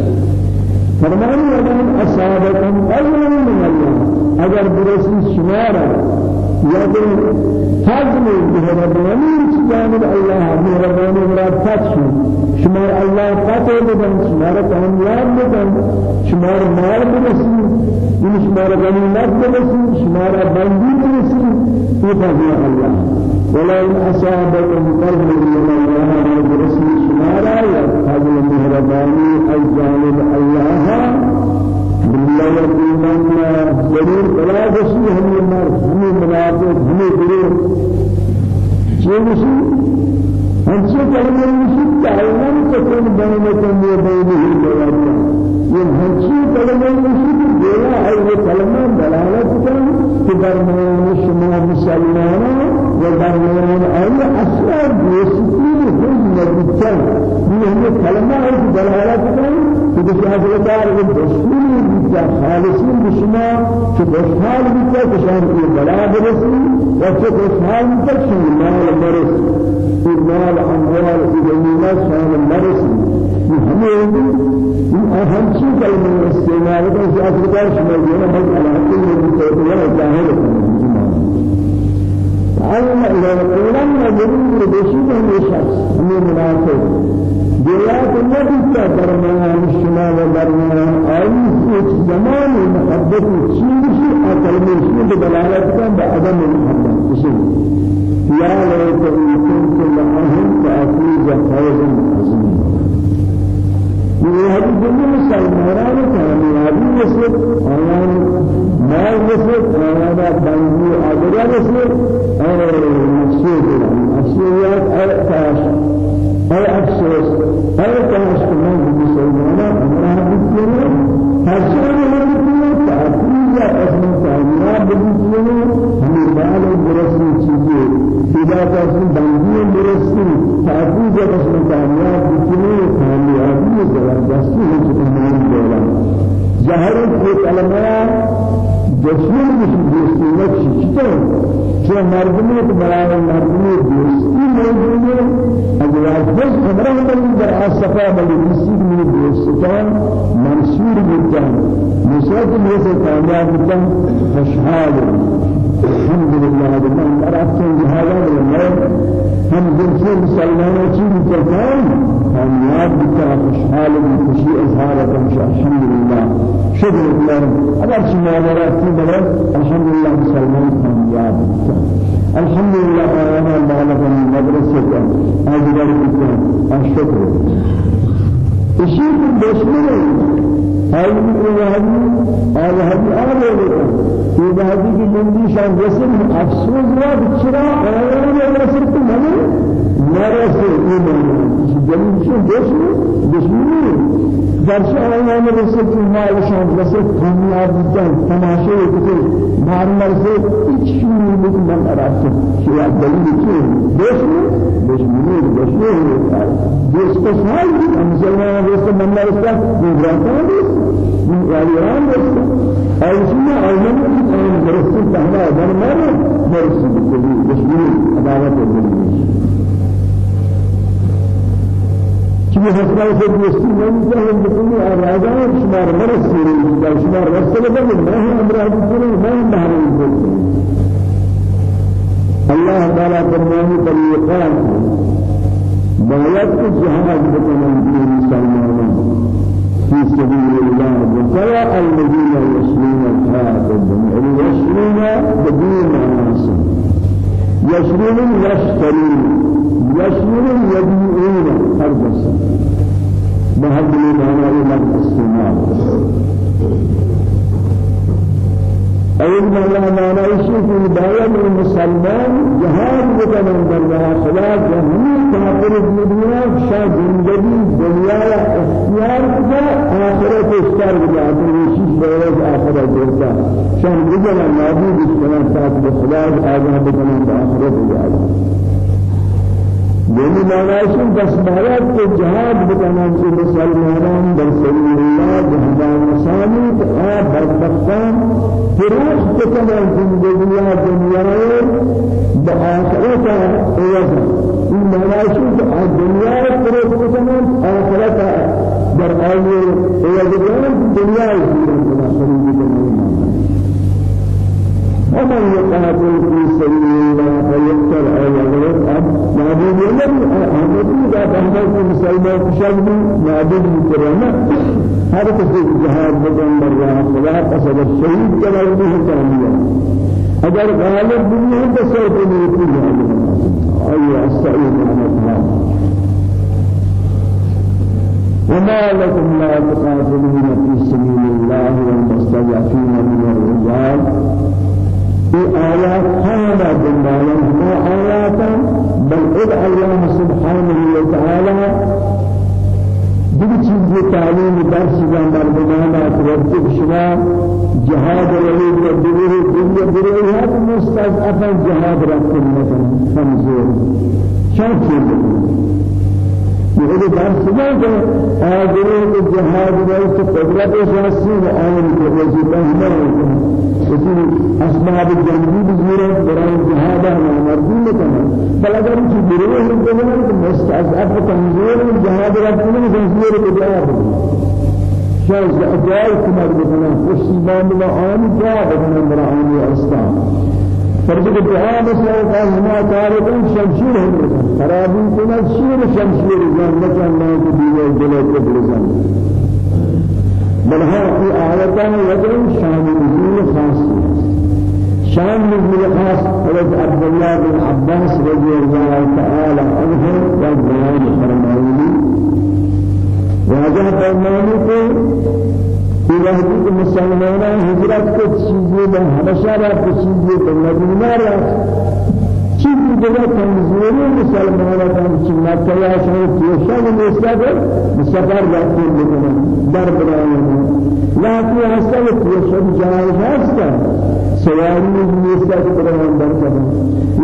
فرمائے اگر اصابکم اجر من الله اگر برسی شمارا یا کہ حزم مهربانی جانب الله مهربانی مراد فتح شمار الله فتح بدن شمار کامیاب بدن شمار مال بدن این شمار غنیمت بدن شمار بندی بدن یہ فضل الله. ولئن قرب من الله شمارا یا فضل مهربانی از جانب الله بالله يقولون ضرور بلا بشي هم النار هم منافق هم ضرور شيء بشي هم شيء كلمة بشي تعلم تكون بينكم وبينه یہ ہنچی کلمہ مشکل دینا ہے یہ کلمہ دلالت کن کہ درمیان شما مسلمانوں و درمیان آئی اسرار دوستی ہم نبیتن یہ کلمہ ہے کہ بشہادت دار دشمن بيتا خالصين بشما كبشحال بيتا كشان في بلا برسي وكبشحال بيتا كشان مال مرس مال أموال إجمالا شان مرس هم أهم شيء كلمة استعمال كان في أفريقيا شمال جنا بس على حكي من كتير جاهل علم إلى القرآن وجريم بشيء من الشخص من منافق. نبی کا درمیان شما و درمیان آئی ایک زمان محبت چیزی اکل میں دلالت کا بعدم محبت اسی یا لیت ان كنت معهم فافوز فوزا عظيما یہ حدیث میں مسلمانوں کامیابی نصیب آیان مال نصیب آیان بندی آگرہ نصیب اور مقصود. مقصودیات اور تاش أي أفسوس أي كاش من المسلمين أمرها بكثير حسنا من بكثير تعطيل اسم كامياب بكثير من مال برسم چیزیں فدا اسم بندی برسم تعطيل اسم كامياب بكثير كاميابی زبردستی ہے جو تمام دولا ظاہر ہے کلمہ دشمن بشی دوستی نکشی چطور چه مردمی که برای مردمی دوستی موجوده اگر از خبره بلی در آسفا بلی دوستی می دوستان منصور بودن نصرت میسه کامیاب بودن خوشحال الحمد لله من عرفتم بهذا الامر هم جنس مسلمان چیز کرتان کامیاب بودن خوشحال بودن اظهار الحمد لله شكر الله. اگر شما مراتب بلد الحمد لله مسلمان الحمد لله أنا بالغ من مدرسة أجر الإسلام الشكر الشيء الدشمن هاي الوهابي هذي آله لك جهادی کی زندگی شان رسل افسوس ہوا بچرا آیان رسل تو منے نرسل ایمان دلیل شو دشمن دشمنی در شهر ایام رسید که مالشان رسید دنیا بودن تماشا کتی مار مرسید هیچ شیری بکن من عرفت شیعه دلیل که دشمن دشمنی دشمنی دوست کسایی بود. مسلمان رسید من رسید مدرسان رسید من ایران رسید ایشون ایام رسید تهلا در مرد مرسید کلی دشمنی عدالت دلیل چیز حسنا سے دوستی چاہیے بکنی آراجہ شمار مرس سیری یا شمار رسل بگن میں امراض سیری میں بہر بولتے اللہ تعالیٰ فرمانے طریقان باید کہ جہاد بکنن دین مسلمانوں في سبيل الله وقال الذين يسلون الحياة الدنيا يسلون بدون عناصر يسلون يشترون يشمل يبيعون أرجسا بهذه المعنى إلى الاستعمال أيضا معنى معنى شيء في بداية المسلمان؟ جهاد بدن الله خلاص جهنم كافر الدنيا شا زندگی دنیا اختیار کا آخرت اشتار بجا شيء بيرز آخرت جرتا شان بجنا نابود اشتنا ساتھ بخلاص آجا بدن آخرت جاتا یعنی معنیشون بس باید که جهاد بکنن که مسلمانان در سبیل الله جهاد مسانی که آب بدبختان فروش بکنن زندگی دنیای به آخرت ایزا که دنیا فروش بکنن آخرت در ایزا دنیای فروش بکنن ومن يقاتل في سبيل الله فيقتل أو يغلب معبود الذي أحمد إذا بحث مسلمان كشاب معبود الكرامة هذا كسر جهاد بدن برا خدا قصد الشهيد كما به كامية أجر غالب بنيه بسوط نيكي أي السعيد على الله وما لكم لا تقاتلون في سبيل الله والمستضعفين من الرجال. في آيات هذا بالله ما آيات بل ادعى الله سبحانه وتعالى دیگر چیز تعلیم درس یا مردمان أتوقع شما جهاد ولی دیگر دیگر دیگر هر مستضعف جهاد رفتن مثلا کمزور چند چیز؟ یہ درس ہے کہ آدمی کو جهاد ولی قدرت شخصی و آن کو وظیفہ ہے اسی اسباب جنگی بزرگ برای جهاد نامردی کنا بل اگر چی گروه کنن تو مستضعف کمزور جهاد را کنن زنجیر کو جواب شاید اجای کمر بکنن خوشی بام و آن جا بکنن برای آن اسلام فرض کو دعا مثلا قال ما تاركون شمشير هم خرابين كنا شير شمشير جان مكان ما تبيه جلد برزان بل هذه آياتان وجه شان نزول خاص. شان نزول خاص. حضرت عبد الله بن عباس رضي الله تعالى عنه وبيان فرمائي واجه فرمائي کو في وحدت مسلمانان ہجرت کو چیزیں میں ہمیشہ رات کو چیزیں کو مدینہ رات چیزی دیگر کمزوری مسلمانان هم چی مکه شما تیشان میسازد مسافر رفته میکنن در برایان لكن هستن تیشان جایز هستن سواری میساز برایان در کردن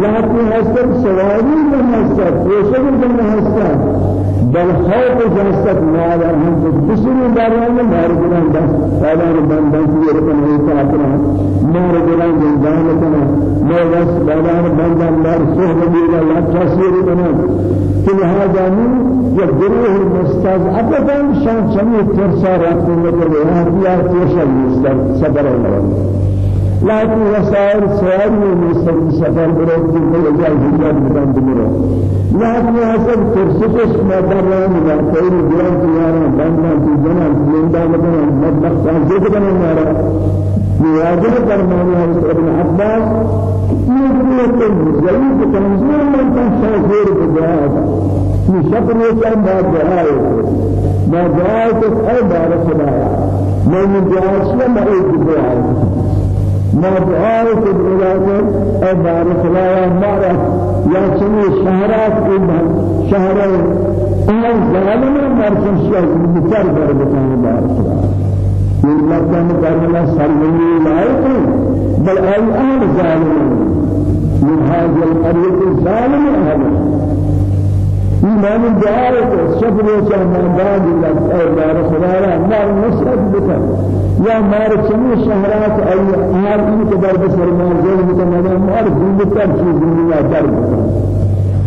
لكن هستن سواری نهستن تیشان نهستن بل خوف جنست مال هم بسری داران مار گران دست. سالان بندن کی رکن ہے کافر مار گران جان کنا مار بس سالان بندن مار سوہ دیگا یا تاثیر کنا کہ لہذا من یا گروہ مستضعفہ شان چمی ترسا رات میں لگے ہیں یا صبر اللہ لكن وسائل سوار من سفر برد كل جاي جدا بدان دمرو لكن حسب فرصتش ما دران ما خير جيران تيارا بندنا في جنا زندا بدنا مطبخ سازه بدنا مارا مواجه فرمانه ابن عباس يقول الزيد تنزيل من تنشافير بجهاد في شكر يكون ما جهاد ما جهاد أي بارك من جهاد شيء ما أي جهاد ما کو بلاتے اے بار خدایا مارا یا چنی شہرات کے شہر ان ظالم مرچن شاہ بچار کر بتانے بار خدایا یہ مکان کرنا سرمنی لائق بل اي أهل ظالمين من هذه القرية الظالم اهلها ایمان جاره که صبر و شهمندان دیگر ای دار خدا مار نصرت بکن یا مار چنین شهرات ای هر این که در بسر منزل بکن مار دیگر چیز دنیا در بکن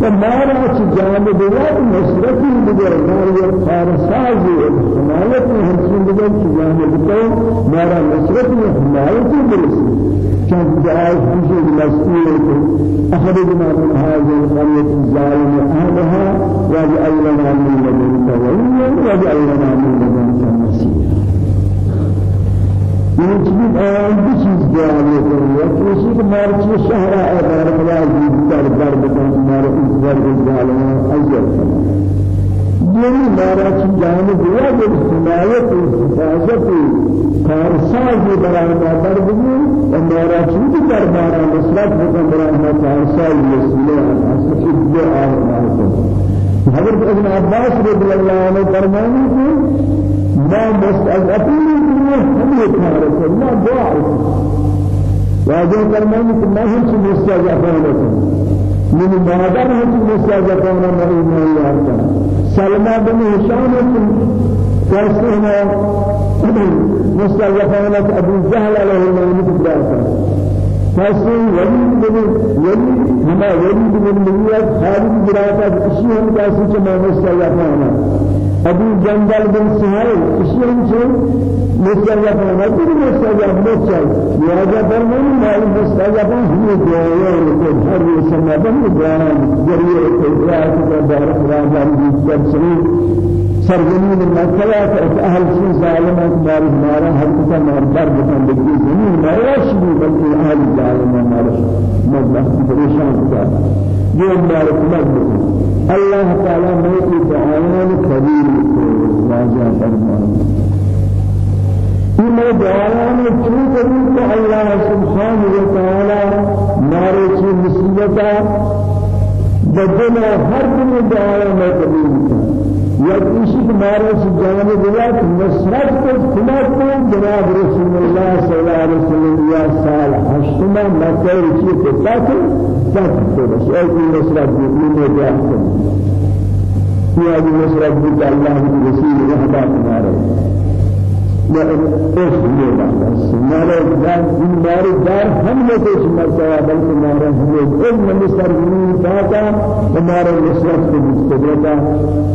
و مارا چی جانب دیگر نصرتی دیگر مار یک خارسازی حمایت همچین دیگر جانب بکن مارا نصرتی حمایتی برسی. كان دعاء حجر مسؤول أخرجنا من هذه القرية الظالمة أهلها واجعل لنا من لدنك وليا واجعل لنا من لدنك چیز آن بھی چیز جاری کرے کہ اسی کے مار چیز شہر ہے بار بار در در بکن مار اس در ظالم اجر یہ مارا چیز جان دیا جو حمایت حفاظت کارساز برای ما در بگیر و مارا چیز در بارا نصرت بکن برای ما کارساز وسیله است ادعا حضرت ابن عباس رضي الله عنه فرمانے کہ ما میں ہم یہ کار کرنا دعا واجہ فرمانے کہ میں ہم مستضعفين من مادر ہم مستضعفين میں نہیں یارتا سلمہ بن هشام کیسے ہیں مستضعفين ابو جهل له المعنى فاسم وليد بن وليد هما وليد بن مليات خالد براتا اشي هم كاسي كما مستيقانا أبو جندل بن سهيل. اشي هم چه مستيقانا ابو مستيقانا مستيقانا لهذا فرمان ما مستيقانا هم دعايا لكي هر يسمى بن دعايا جريئة إقراءة بارك راجع بيجتب سرزمین مکه که أهل چیز ظالمان مار مارا حرکت مار در بکن بگی زمین مارا شدی بلکه أهل ظالمان مارا مدبخت پریشان کتا مار کمک بکن اللہ تعالی میں دعایان کبیر واجہ فرمان. یہ دعایان چون کروں تو اللہ سبحانہ و تعالی مارے چی مصیبتا بدنا ہر دن دعایان میں کے مارے سے جانے دیا کہ نصرت کو کو جناب رسول اللہ صلی اللہ علیہ وسلم یا سال ہشتما مکہ کی کے تاک تاک تو اے کی نصرت بھی میں جا یا نصرت بھی اللہ کی رسول رحمت ہمارے یا اس لیے بس ہمارے دار ان مارے دار ہم نے کچھ مرتبہ بلکہ ہمارے ہم علم مصر زمین پاتا ہمارے نصرت کو مستقبلا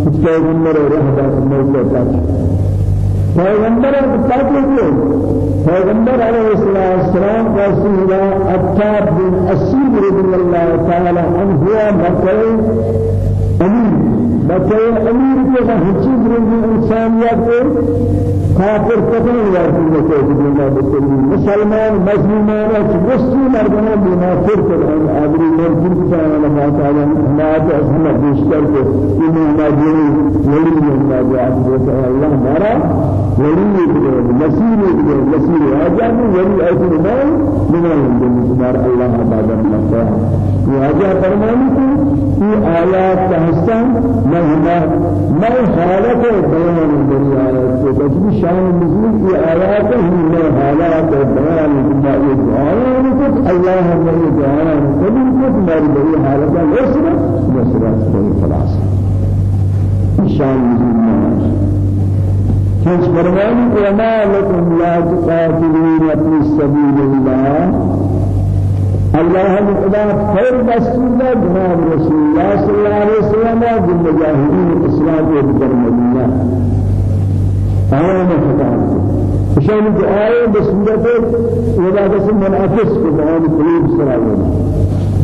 اس کے عمر رہتا موقع تک پیغمبر بتاتے ہیں پیغمبر علیہ السلام کا سیدہ عتاب بن اسید رضی اللہ تعالی عنہ مکہ امیر مکہ امیر کے ہر چیز رضی انسانیت کو کافر کتن یاد نکه دنیا بسیاری مسلمان مسلمان است مسلم مردمان منافق کردن آبری مرجی کردن الله تعالی حمایت از همه بیشتر که این ماجری ولی الله جاد بوده الله مارا ولی مسیر مسیر آجان ولی ایسا نمان نمان جنبار الله عبادت مکه آجا فرمانی که این آیات تحسن مهما ما حالت بیان دنیا آیات که شان نزول في آيات من حالات بيان ما يدعان كت الله ما يدعان كل كت ما يدعي حالات نصر نصر كل خلاص. شان نزول ما كيف فرمان وما لكم لا تقاتلون في سبيل الله. الله خدا خير رسول جناب رسول الله صلى الله عليه وسلم بالمجاهدين الإسلام والمدينة آيان فتان شان دعاء بسورة ولا بس منافس بدعاء قلوب سلامنا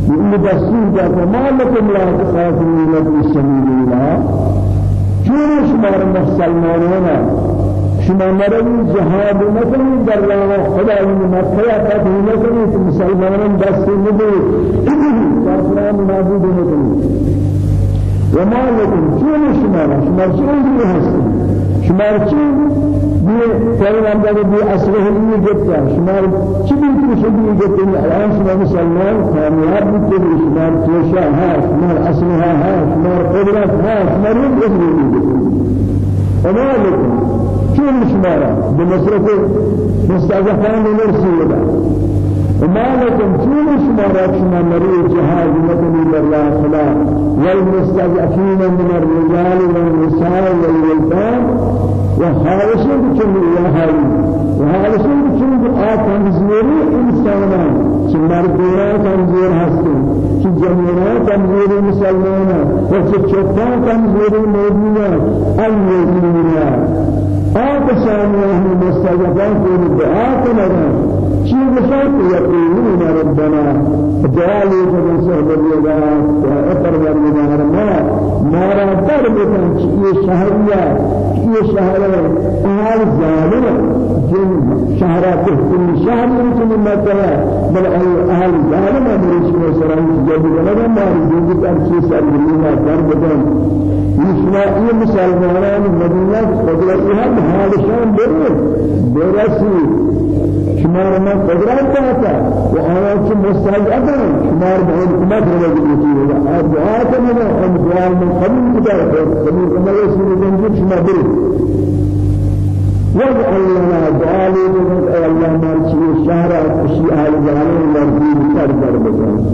من بسور ذات ما لكم لا تخافون في سبيل الله. چون شمار مسلمانانا شما مرمی جهاد نکنی در راه خدای مکه تا نکنی که مسلمانان دست ندی کافران نابود نکنی. و ما لكم چون شما شما چون هستید شمار چی بی پیغمبر بی اصله این گفته شمار چی بی کسی بی گفته الان شما مسلمان کامیاب بیتی شمار توشا ها شمار اصلها ها شمار قدرت شمار این اصله بی گفته وما لكم چون شمارا بمصرف مستضعفان مرسي وما لكم شون شمارا شما مريض جهاد مدني بالله خلا والمستضعفين من الرجال والنساء والولدان وحارسون بكم الله وحارسون بكم بآتان زيري إنسانا شمار دورا تنزير هستن شي جميعا تنزير مسلمانا وشي شفان تنزير مدينة المدينة آتشان يهم مستضعفان كون دعاء كنغان شيء بشرط يقولون ربنا جعل من سهل الرضا وأقر من ما ما رأى بكم شيء شهرية شيء شهر أهل ظالم جن شهرات كل شهر يمكن ما ترى بل أهل ظالم أمريش مسران جد كنا ما يجوز أن شيء كان بدن إسرائيل مسلمان مدينة قدرتها بحالشان بره برسي شمار ما قدرت كاتا وأنا كم مستعد شمار بحكمة رجل يجيب دعاء كنا هم دعاء من قبل كذا قبل كما جنجت شمار بره واجعل لنا دعاء لنا أي الله مالشي الشهر أشياء الجلال مرضي كربر بجان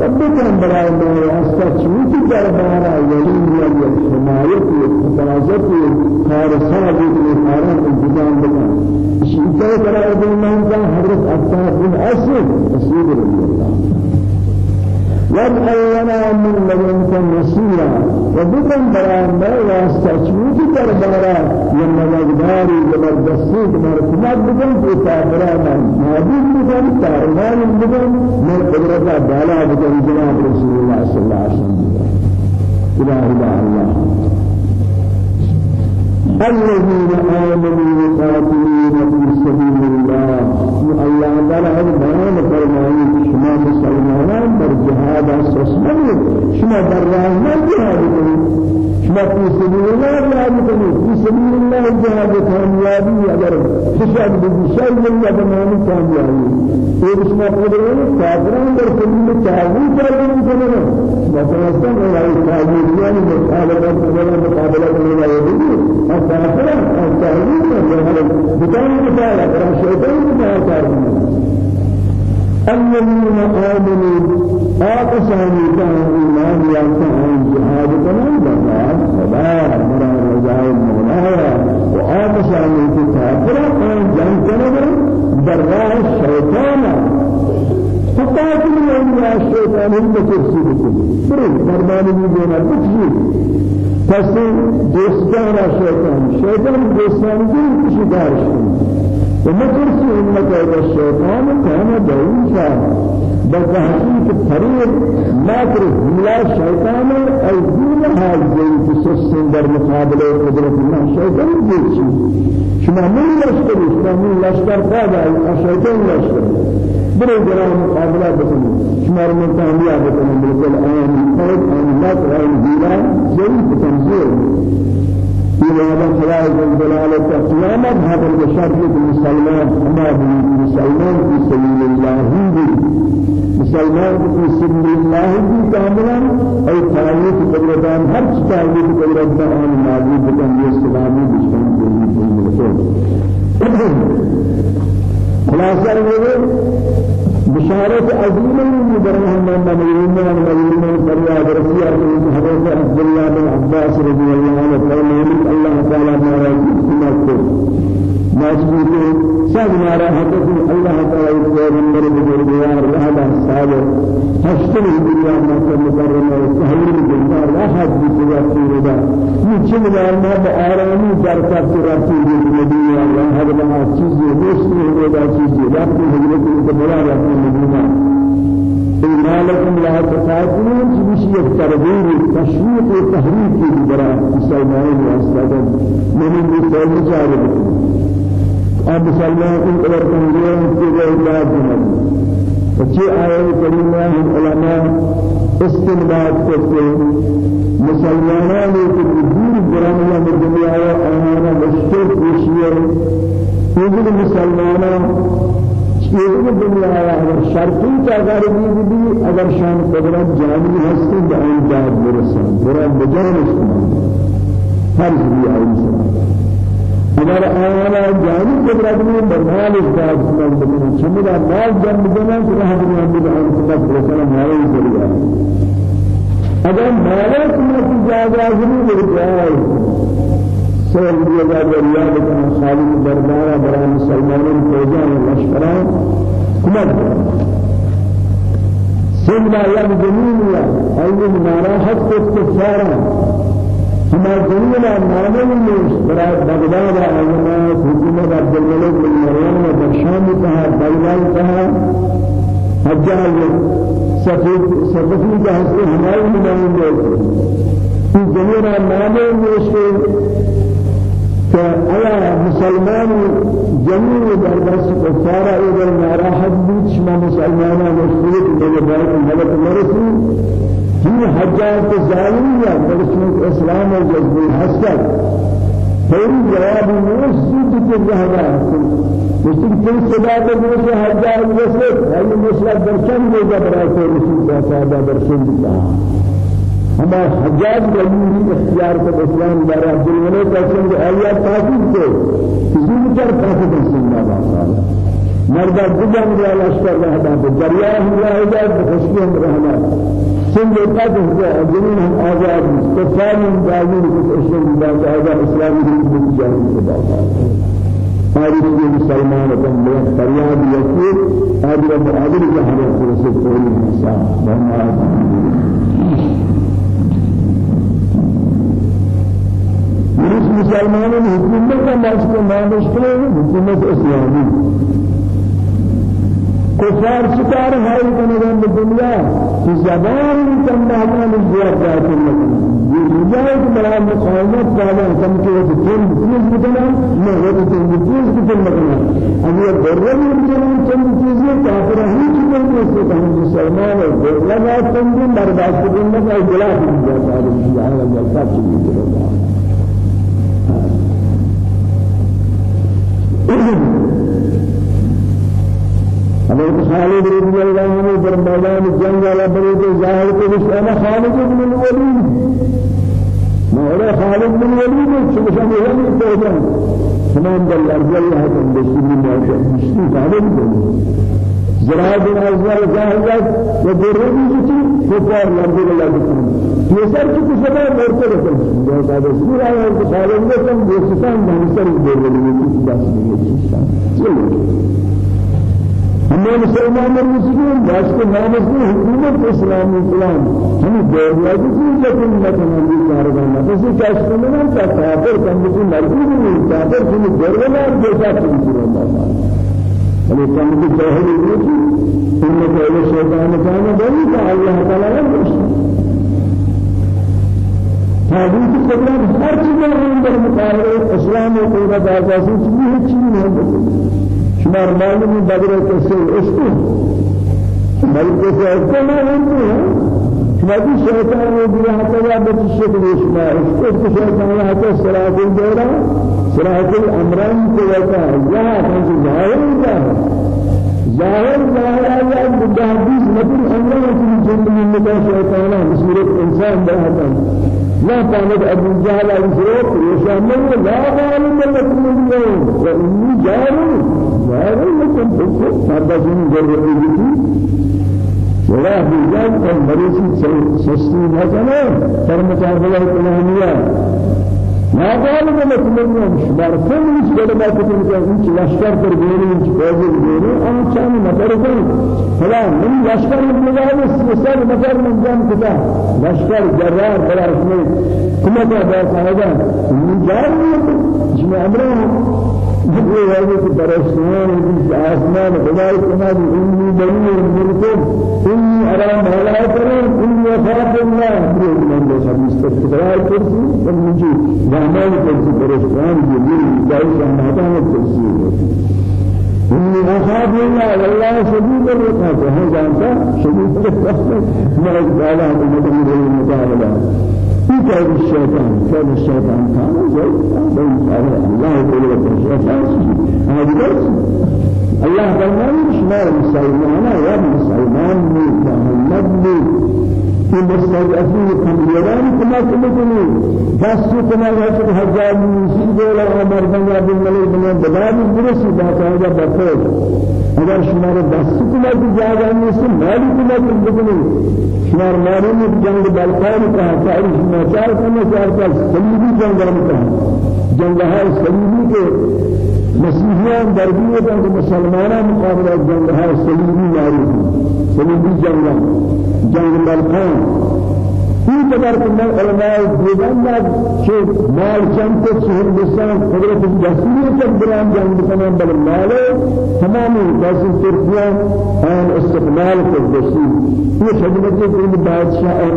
ربنا براء ما أستشهد كربارا يلين يلين حماية حفاظة خارصة بإخارة الجدام بجان شيء كرا الله حضرت أفتاح بن أسد أسيد رضي الله لنا من لدنك نصيرا وبكم بران ما واستشوك دربارا يما مقداري زبردستی مرتبات بکن تو کافرانا معبود بکن تارمان بکن من قدرت بالا بکن جناب رسول الله صلى الله عليه وسلم إله الله الذين آمنوا يقاتلون في سبيل الله الله تعالى هذا بيان فرمائي شما در جهاد اساسمن شما در راه جهاد کنید شما في سبيل الله جهاد کنید في سبيل الله جهاد کامیابی اگر حساب بشر من زمان کامیابی. یہ شما قدرت کافران در سبيل تعاون کردن کنید مثلا اگر کامیابی مقابله کنید مقابله کنید. الكافر التعليم بدون مثال ترى شيطان مثال كارثة الذين آمنوا آتساني كان إيمان يالتعين جهاد كمان بغاد فلا مرا رجاء المولاي وآتساني كتابرا كان جنگ كنبر براه الشيطان. فقاتل يوم الشيطان هم بكرسي بكم برد مرماني بيجينا بكسي پس دوستان شیطان شیطان دوستان دین کشی دارش ومكرسي أمك إلى الشيطان كان ضعيفا بزهقيك فريق ماكر لا شيطان أي دون هذه السن در مقابلة قدرة الله شيطان جيشي شما من لشكر شما من لشكر فادا الشيطان لشكر برو جرا مقابلة بکنی شما رو من تعمیه بکنی بلکل آن فرد آن لا ترى آن زیرا زیرا این آدم خدای جلال قیامت هذا البشر مسلمان اما مسلمان في سبيل الله. مسلمان في سبيل الله في كاملا أي تعليق قدرتان هر تعليق قدرتان موجود بكم يستلامي بشكل جديد خلاصة الوضع بشارة عظيمة من برهم من مدينة مدينة فرياد رسيا من حضرت عبد الله بن عباس رضي الله عنه قال الله تعالى ما رأيت مجبور سب نارا حضرت الله تعالى پیغمبر بزرگوار رہا صاحب ہشتن دنیا میں مکرم ہے تحریر دنیا راحت بھی پورا پورا یہ چن ما بآرامی در کا پورا پورا دنیا اللہ ہر بنا چیز دوست ہے وہ چیز کی حضرت کو بلا رہا۔ مدینہ إن لكم لا تقاتلون بشيء التربير تشويق وتحريك برا مسلمين وأسلام من المثال جارب اب مسلمان ان قدر کنگیان کی گئے علاج ہے اچھی آئے کریمہ علماء استنباط کرتے مسلمانوں کہ دین گرام یا دنیا ہے آنا مشکل این مسلمانان چیزی دنیا اگر شرطی که اگر بیدی اگر شان قدرت جانی هستی به آن جاد برسان. برای بجانش کنند فرض بھی آئی اگر آنا جانی قدرت میں برمال اجداد کنند بکنند چمیدہ مال جنب جنان کہ رہا دنیا آن قدرت برسان. مالی ذریعہ اگر مالک میں جاگہ ضرور سوال دیا دریا بکن خالد دربارہ برای مسلمانوں فوجان سنبا یک زمین یا ایوم ناراحت کو کفارا ہما زمین نامل میں برای بغداد آئینا حکومت عبدالملک بن مریم و برشام کہا بغداد کہا حجاج سفید سفید کا حسن ہمارے نمائندے تھے زمین نامل میں فأيا مسلمان جميع درباس كفارة إذا ناراحت بيت شما مسلمان مشكلة إذا بارك ملك مرسي هي حجات الظالمية برسول إسلام والجزم الحسن فإن جواب موسى تتجهنا مستق كل سبب موسى حجات يسلك هاي مسلك درشان جبرات رسول الله عليه وسلم ہما حجاج ولی اختیار کو اسلام دار عبد الملک قسم کے آیات تحقیق کو کسی کر کافی بسم اللہ مرد بجان یا لشکر رہتا ہے۔ دریا ہوا ہے بخشی ہم رہنا سنگ قد ہے جنین ہم آزاد مستفان داوی کو اسلام دار آزاد اسلامی دین کی جان سے بات تاریخ کے مسلمان اپن میں فریاد یقین آدر برادر کے حالت سے کوئی انسان بہت مسلمانوں نے حکومت کا مشکل مشکل ہے حکومت اسلامی. کفار شکار ہائی کنگان دنیا کی زبان تنباہان زیاد جاتے ہیں یہ مجاہد بڑا مقاومت پالا کم کے وقت تین چیز بتنا میں وہ تین چیز بتنا اب یہ درمی بتنا چند چیزیں کافر ہی چکن کے سے ہم مسلمان اور درلا تنگ برداشت کرنے کا اجلا دیا جاتا ہے یہ ہے جلسہ چیز حضرت خالد رضي الله عنه در میدان جنگ والا برید ظاهر کو بشأن خالد بن الولید مولى خالد بن الولید شو شان هو توجه تمام دل ارض الله تم بسم الله مشتی خالد بن زراعت بن ازوال ظاهر و درودی چی کفار لرزه الله یہ سر کی کچھ بڑا مرتے رہتے ہیں جو سادہ سور آیا ہے کہ خالد نے کم دوستان میں سر دے دے یہ کچھ بات نہیں ہے چیز ہمیں مسلمان مسلمان باش کے نام سے حکومت اسلامی اسلام ہم دنیا کی چیز لیکن نہ کرنے کارگان نہ کسی کاش کرنے نہ کا کافر کم کی مرضی نہیں کافر کی دروازہ جیسا چیز ہے بل کم کی ظاہر ہے کہ ان کو شیطان کان بنی کہ اللہ تعالی نے تعبیر کی قدرت ہر چیز میں اندر مقابلے اسلام و قدرت آزادی چیز نہیں ہے شمار معلوم بدر کسی اسکو بلکہ سے اسکو نہ ہوتی ہے شماری شیطان نے دیا حتی بچ شکل شمار اسکو کو شیطان نے حتی سراط الدورا سراط الامران کو وقتا ہے یہاں کانچہ ظاہر ہوتا ہے ظاہر ظاہر آیا مدہدیس مطلب امران کی جنب من نکا شیطانا بصورت انسان بہتا لا كانت أبو جهل أنزلت يشامل لا غالب لكم اليوم وإني جاري ظاهر لكم بكم ماذا جن جربتي ولا بيجان كان مريسي سستي مثلا فرمتابلا الإسلامية ما لما تمنى شمار كل شيء قد ما كنت إنش لشكر في غيره إنش فوز غيره أنا كان مفرقين فلا من لشكر من جانب سيسار مفر من جانب كذا لشكر جرار فلا اسمه كما كذا هذا من جانب جمع أمره یہ ہے کہ درشمان کی آسمان خدای تمام انی بنی ملکم انی ارى ما لا ترون انی خاف الله من ذا حدیث تکرار کرتی اور مجھے زمان کرتی درشمان یہ میری دعوت سماعتان کرتی إني أخاف الله والله شديد الرقاب. هذا أنت شديد الرقاب؟ ما هذا المدن المقابلة في كيد الشيطان كيد الشيطان كان زي الله يقول لك الشيطان هذا بس. الله فرمان شمار مسلمان؟ يا مسلمان محمد في مستضعفين كميران كما كمتني بس كما يشهد حجاج مسيح دولا عمر بن عبد الملك بن بلاد برسي ذات هذا بطل اگر شمار بس كما جاگا مسلم مالي كما كمتني شمار مالي من جنگ بلقان کا ساری شمار چار کنا چار کا سلیبی جنگ کا جنگ ہے سلیبی کے مسیحیان دربیت ہیں مسلمانان مقابلہ جنگ ہے سلیبی معروف. سلیبی جنگ جنگ ملکان. این قدر که علماء دیدن که مال چند تا شهر بسان قدرت جسمی که برام جنگ بکنن بل مال تمامی دست ترکیه آن استقلال کردشی یہ خدمت کے بادشاہ اور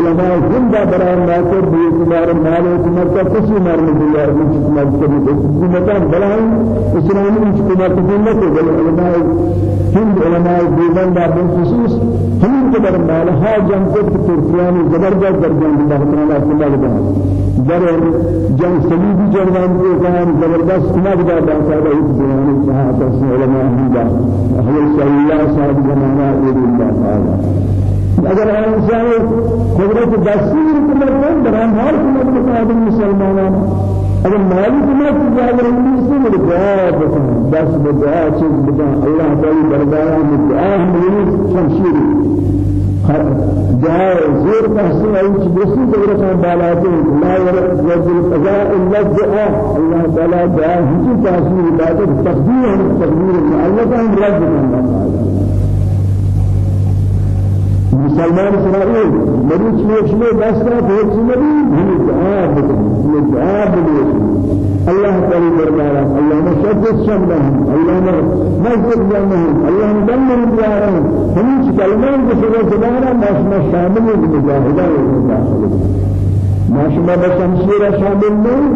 علماء زندہ برام ناکر بیتمار مال حکومت کا کسی مارنے دیا من حکومت کبھی حکومتان بلائیں اسلامی حکومت حکومت بل علماء ہند علماء دیوان باب خصوص ہمیں قدر مال ہا جنگ ترکیہ زبردست در جنگ الله تعالی کلا بدا در جنگ سلیبی جنگان کو کام زبردست کلا بدا باقاعدہ اس بیان صحابہ علماء ہندا اہل سیاہ صاحب زمانہ اللہ تعالی اگر انسان قدرت دستور کنن بران حال کنن مقابل مسلمانان اگر مالی تو جاگر انگلیسی میں دعا بکن دست بدعا چیز بکن اللہ تعالی دربارہ میں دعا ہمیں شمشیری جاء زور تحسين أي جسم دورة بالاته لا يرد القضاء إلا الدعاء. الله تعالى دعاء. هجي تحسين عبادة تقدير تقدير معلقة رد الله. مسلمان اسرائیل مریض میں شمے دستا بہت سنبی ہمیں دعا بدن ہمیں دعا بدن الله تعالى دربارا الله مشدد شملهم الله مسجد جنهم الله دمر ديارهم هم كلمان بسبب زبانا ما شامل المجاهدين والمجاهدين ما شما بشمشیر شامل نہیں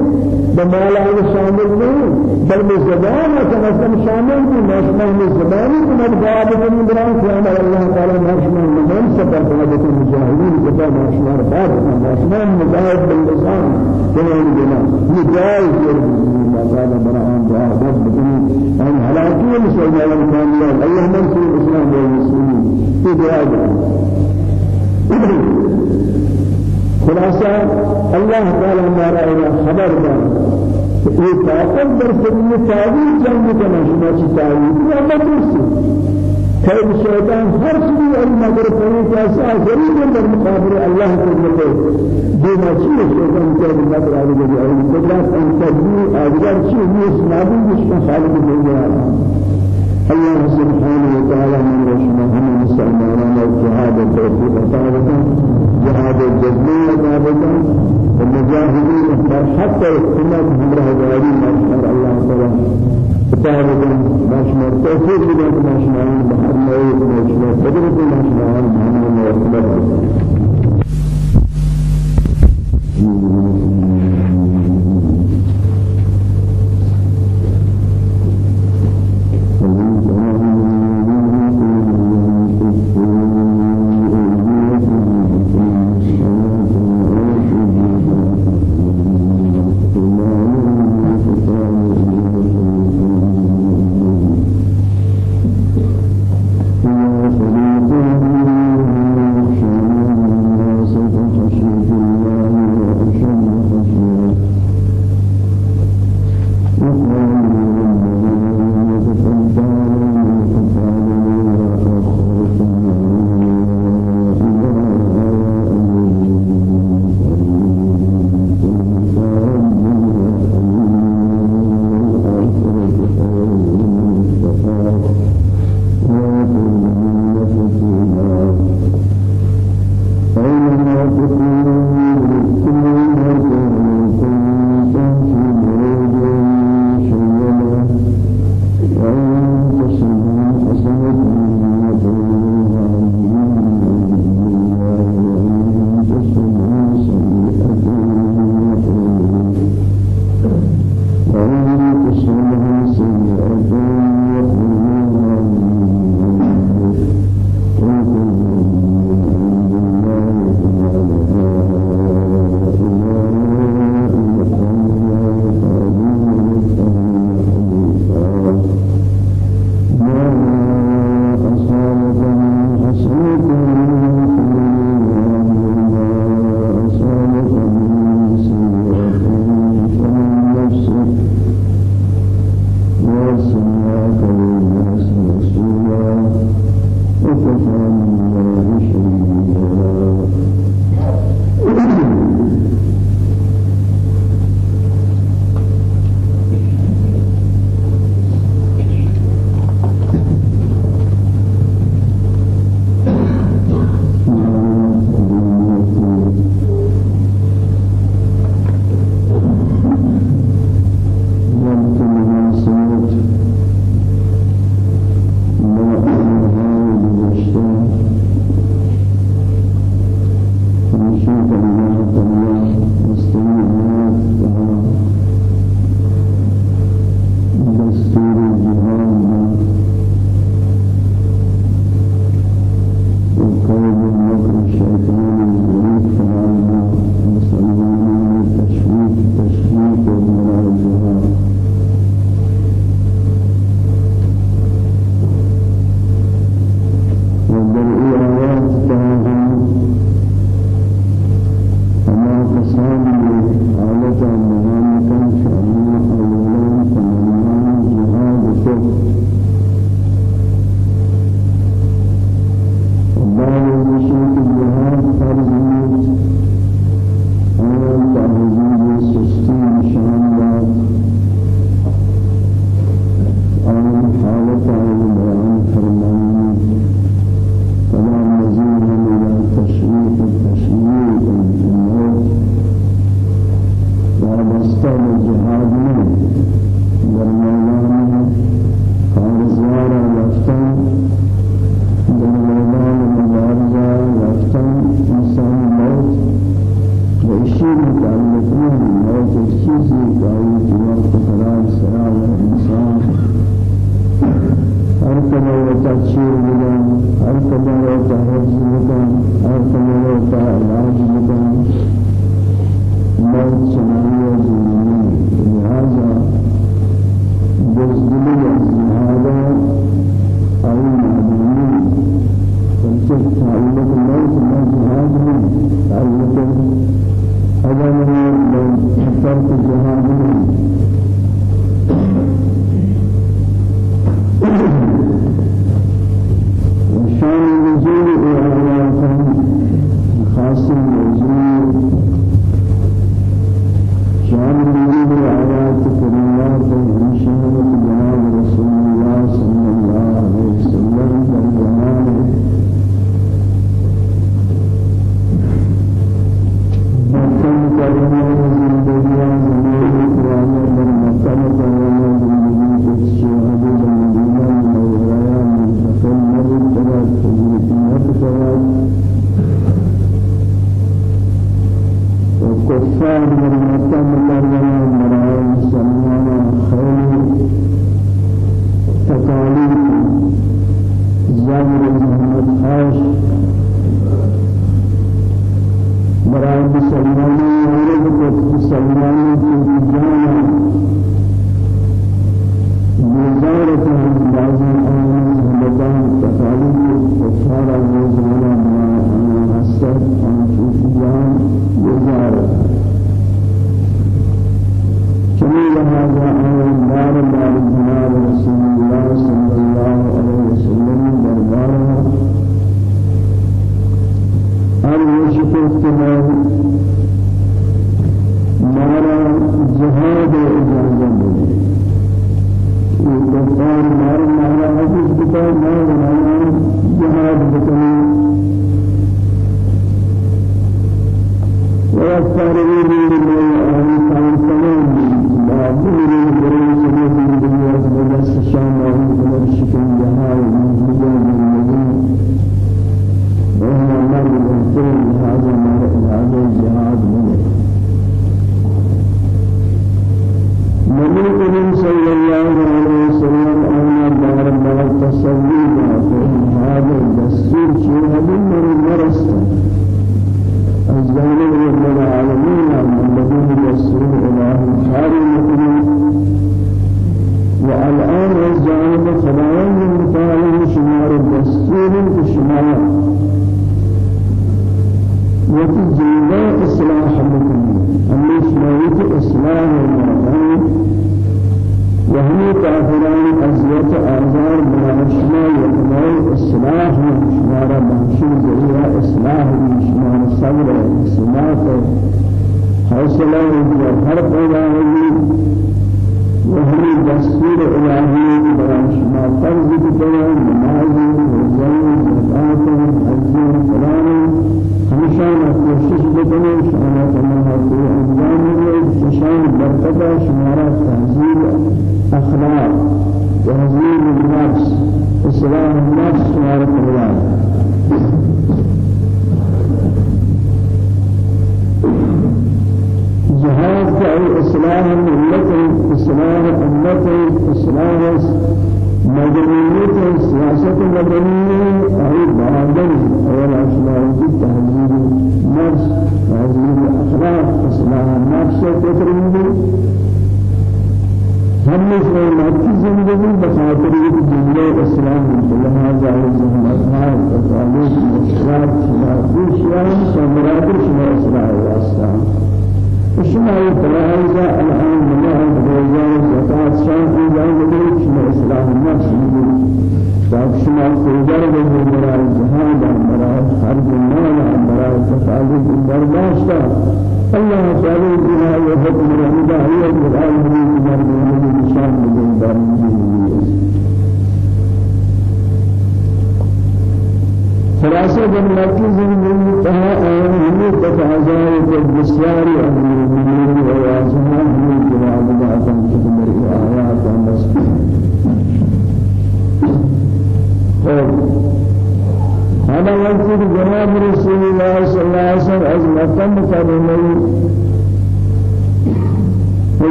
بمال شامل نہیں بل میں زبان أصلا شامل نہیں ما شما میں زبانی کو مدعا بن بران قیام اللہ تعالی ما شما من سبب حضرت المجاهدين كتاب ما شما بعد. ما شما مجاهد باللسان كما يقولون مجاهد ما قال بران دعاء رب بن ان هلاكي مسلمان كان الله من في الإسلام والمسلمين. في دعاء خلاصہ اللہ تعالی ہمارا خبر دار یہ طاقت در سبیل تعویل جنگ کرنا شما چی تعویل یا مدرسی خیر شیطان ہر چیز علم مگر کرنے کے أساس ضرور در مقابل اللہ کو ملے دینا چیز شیطان کے مگر آگے جائے علم ان تدبیر اگر چیز یہ اسلامی جس کا خالق دے الله سبحانه وتعالى من رحمه هم مسلمان الجهاد التوفيق وتعالى جهاد الجزمية ثابتا والمجاهدين حتى اختلاف همراه داري ما شاء الله تعالى ثابتا ما شاء توفيق لنا ما شاء بحر موت ما شاء قدرة ما شاء محمد وسلم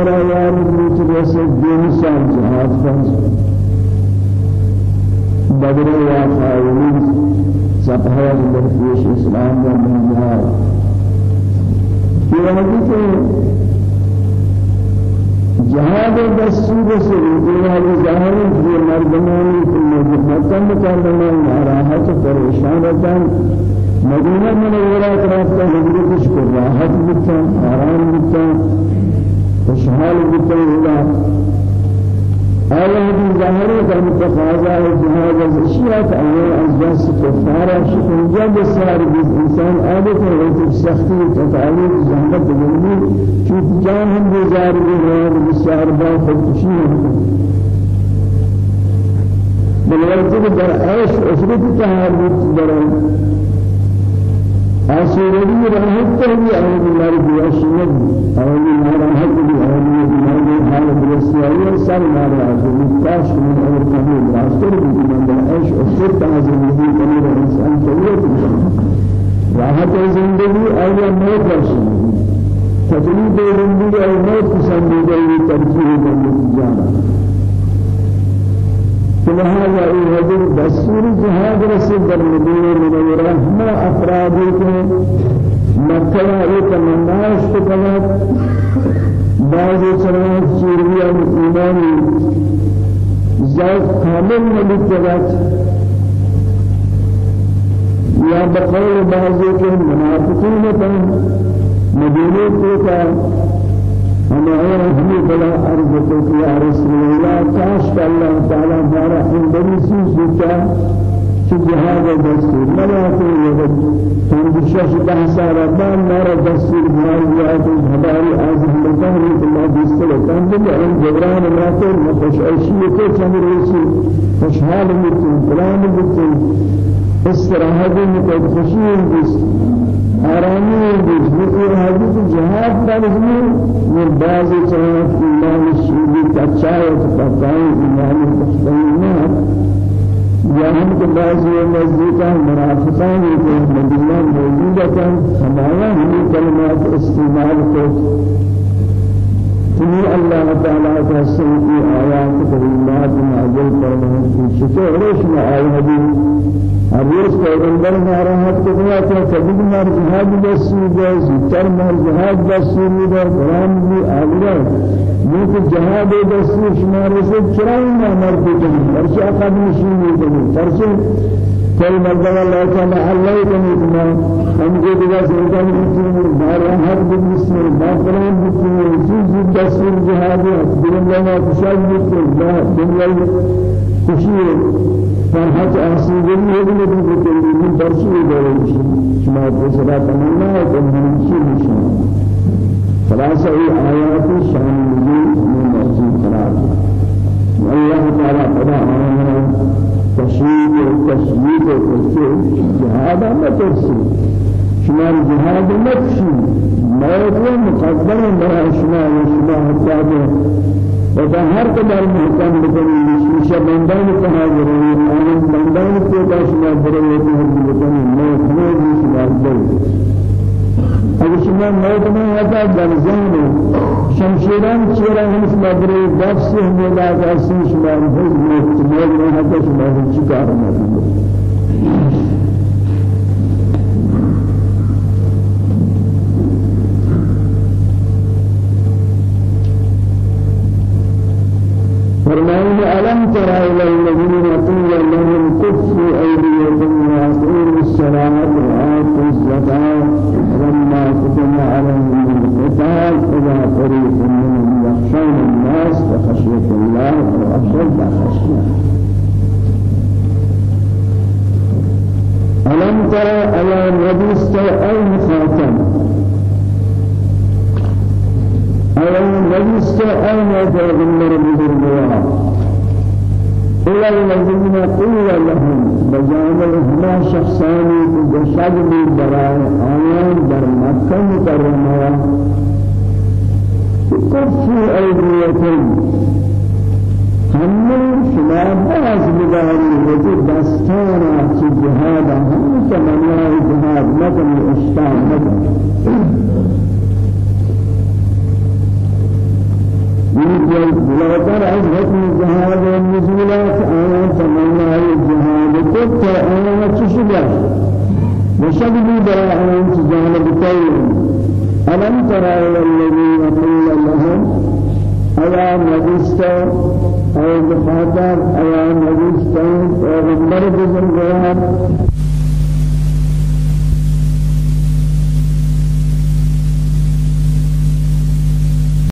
مدینہ منورہ یار بیچ سے دین سال جہاد فرض بدر یا خائرین صفحات درفیش اسلام و منجار یہ ہے جهاد دستور سے دیوار ظاہر ہے مردمانی کی مقدم کرنے ناراحت پریشان رہتا مدینہ منورہ طرف کا حضرت کو راحت بتا آرام بتا خوشحال بودن اینا آیا این ظاهری که متقاضا جهاد از اشیات آیا از جنس کفار شکنجه بسیار بیز انسان عادت و سختی و تعالیق زحمت بگیری چون جان هم بزار بیرون بسیار با خودکشی بلکه در عیش که هر بود. آسوری راحت بھی اول مار بیاشید اول مار راحت بھی اول مار حال برسیائی سر مار آسوری کاش من اور کبھی راستر بھی من عيش اسر تعظیم بھی کمی انسان طبیعت راحت زندگی اول موت رسول تجربه زندگی اور موت پسندیدہ ترکیب زندگی جانا فلهذا يهدر دستور جهاد رسول در مدينة منورة ما أفرادي کے مکہ مناش کو کلت بعض چران سوریا مسلمانی ذات کامل نبی کلت یا بقول بعضی کے منافقین مدینه کو ہمارا ہمیں بلا کو کیا رسول کہ اللہ تعالی ہمارا اندری چیز دیتا کہ جہاد دستور ملا کو یہ ہم شش بحث ربان مارا دستور تو ہماری اعظم مقام اللہ دستور کام دے ان جبران خوش عیشی کو چند رسی خوشحال متن بلان متن استراحت متن خوشی متن آرامی بزرگ حدیث جهاد فرضی من بعض چهار ایمان شیدی کچای تفاعل ایمان یا ہم کے بعض یہ نزدیک منافقان کے مدینہ موجود ہیں ہمارا ہمیں کلمات استعمال تمہیں اللہ تعالیٰ کا سنتی آیات کریمات نازل کرنے کی شکر رشم آئی حدیث حدیث پیغمبر ناراحت کو دیا کہ کبھی مر جہاد دستور دے زیتر مر جہاد دستور دے قرآن بھی آگرہ یہ کہ جہاد دستور شمار سے مر کو جن پرچہ قدم شیئی کوئی مرد اللہ تعالی اللہ کرنے بنا ہم کو دیگا سرکار کی ناراحت بسم اللہ قرآن بسم چیز دستور جہاد دنیا میں خوشحال بھی دنیا خوشی فرحت آسي جميع الذي بكل من برسول دولش شما بسرا تمنى وكم شيء مشان خلاص أي آيات شان نزول من مرسول خلاص الله تعالى قضى علينا تشييد وتشييد وتشييد جهاد ما ترسل. شما الجهاد نفسي موت مقدم برا شما وشما حتى وذا هر قدر محکم بکنی شیشه بندان کها جرایی آنان بندان کو داشما برای تهر بکنی موت موت شما دل اگر شما موت میں ہوتا جنزان شمشیران چیرا ہم شما برای دفس ہمیں لاغا سی شما حض موت موت میں ہوتا شما چکار موت فرمائیں ألم تر إلى الذين قيل لهم كفوا أيديكم وأقيموا الصلاة وآتوا الزكاة كتب عليهم القتال إذا فريق منهم يخشون الناس كخشية الله وأشد خشية ألم تر إلى النبي استوى المخاطب أولا نجست أين پیغمبر بزرگوار إلى الذين قيل لهم بجانب هما شخصاني بشد براء آيان در مكة مكرمة كفوا أيديكم همه شما باز بداری وجود دستانا چی جهاد همه تمنای جهاد نکنی اشتان نکنی بلغتر از حکم جهاد و نزولات آیا تمنا الجهاد كنت آیا تشبه وشبه برا آیا جانب طيب ألم ترى إلى الذين قيل لهم؟ أيا نبيست أو مخاطب أيا نبيست وغمبر بزرگ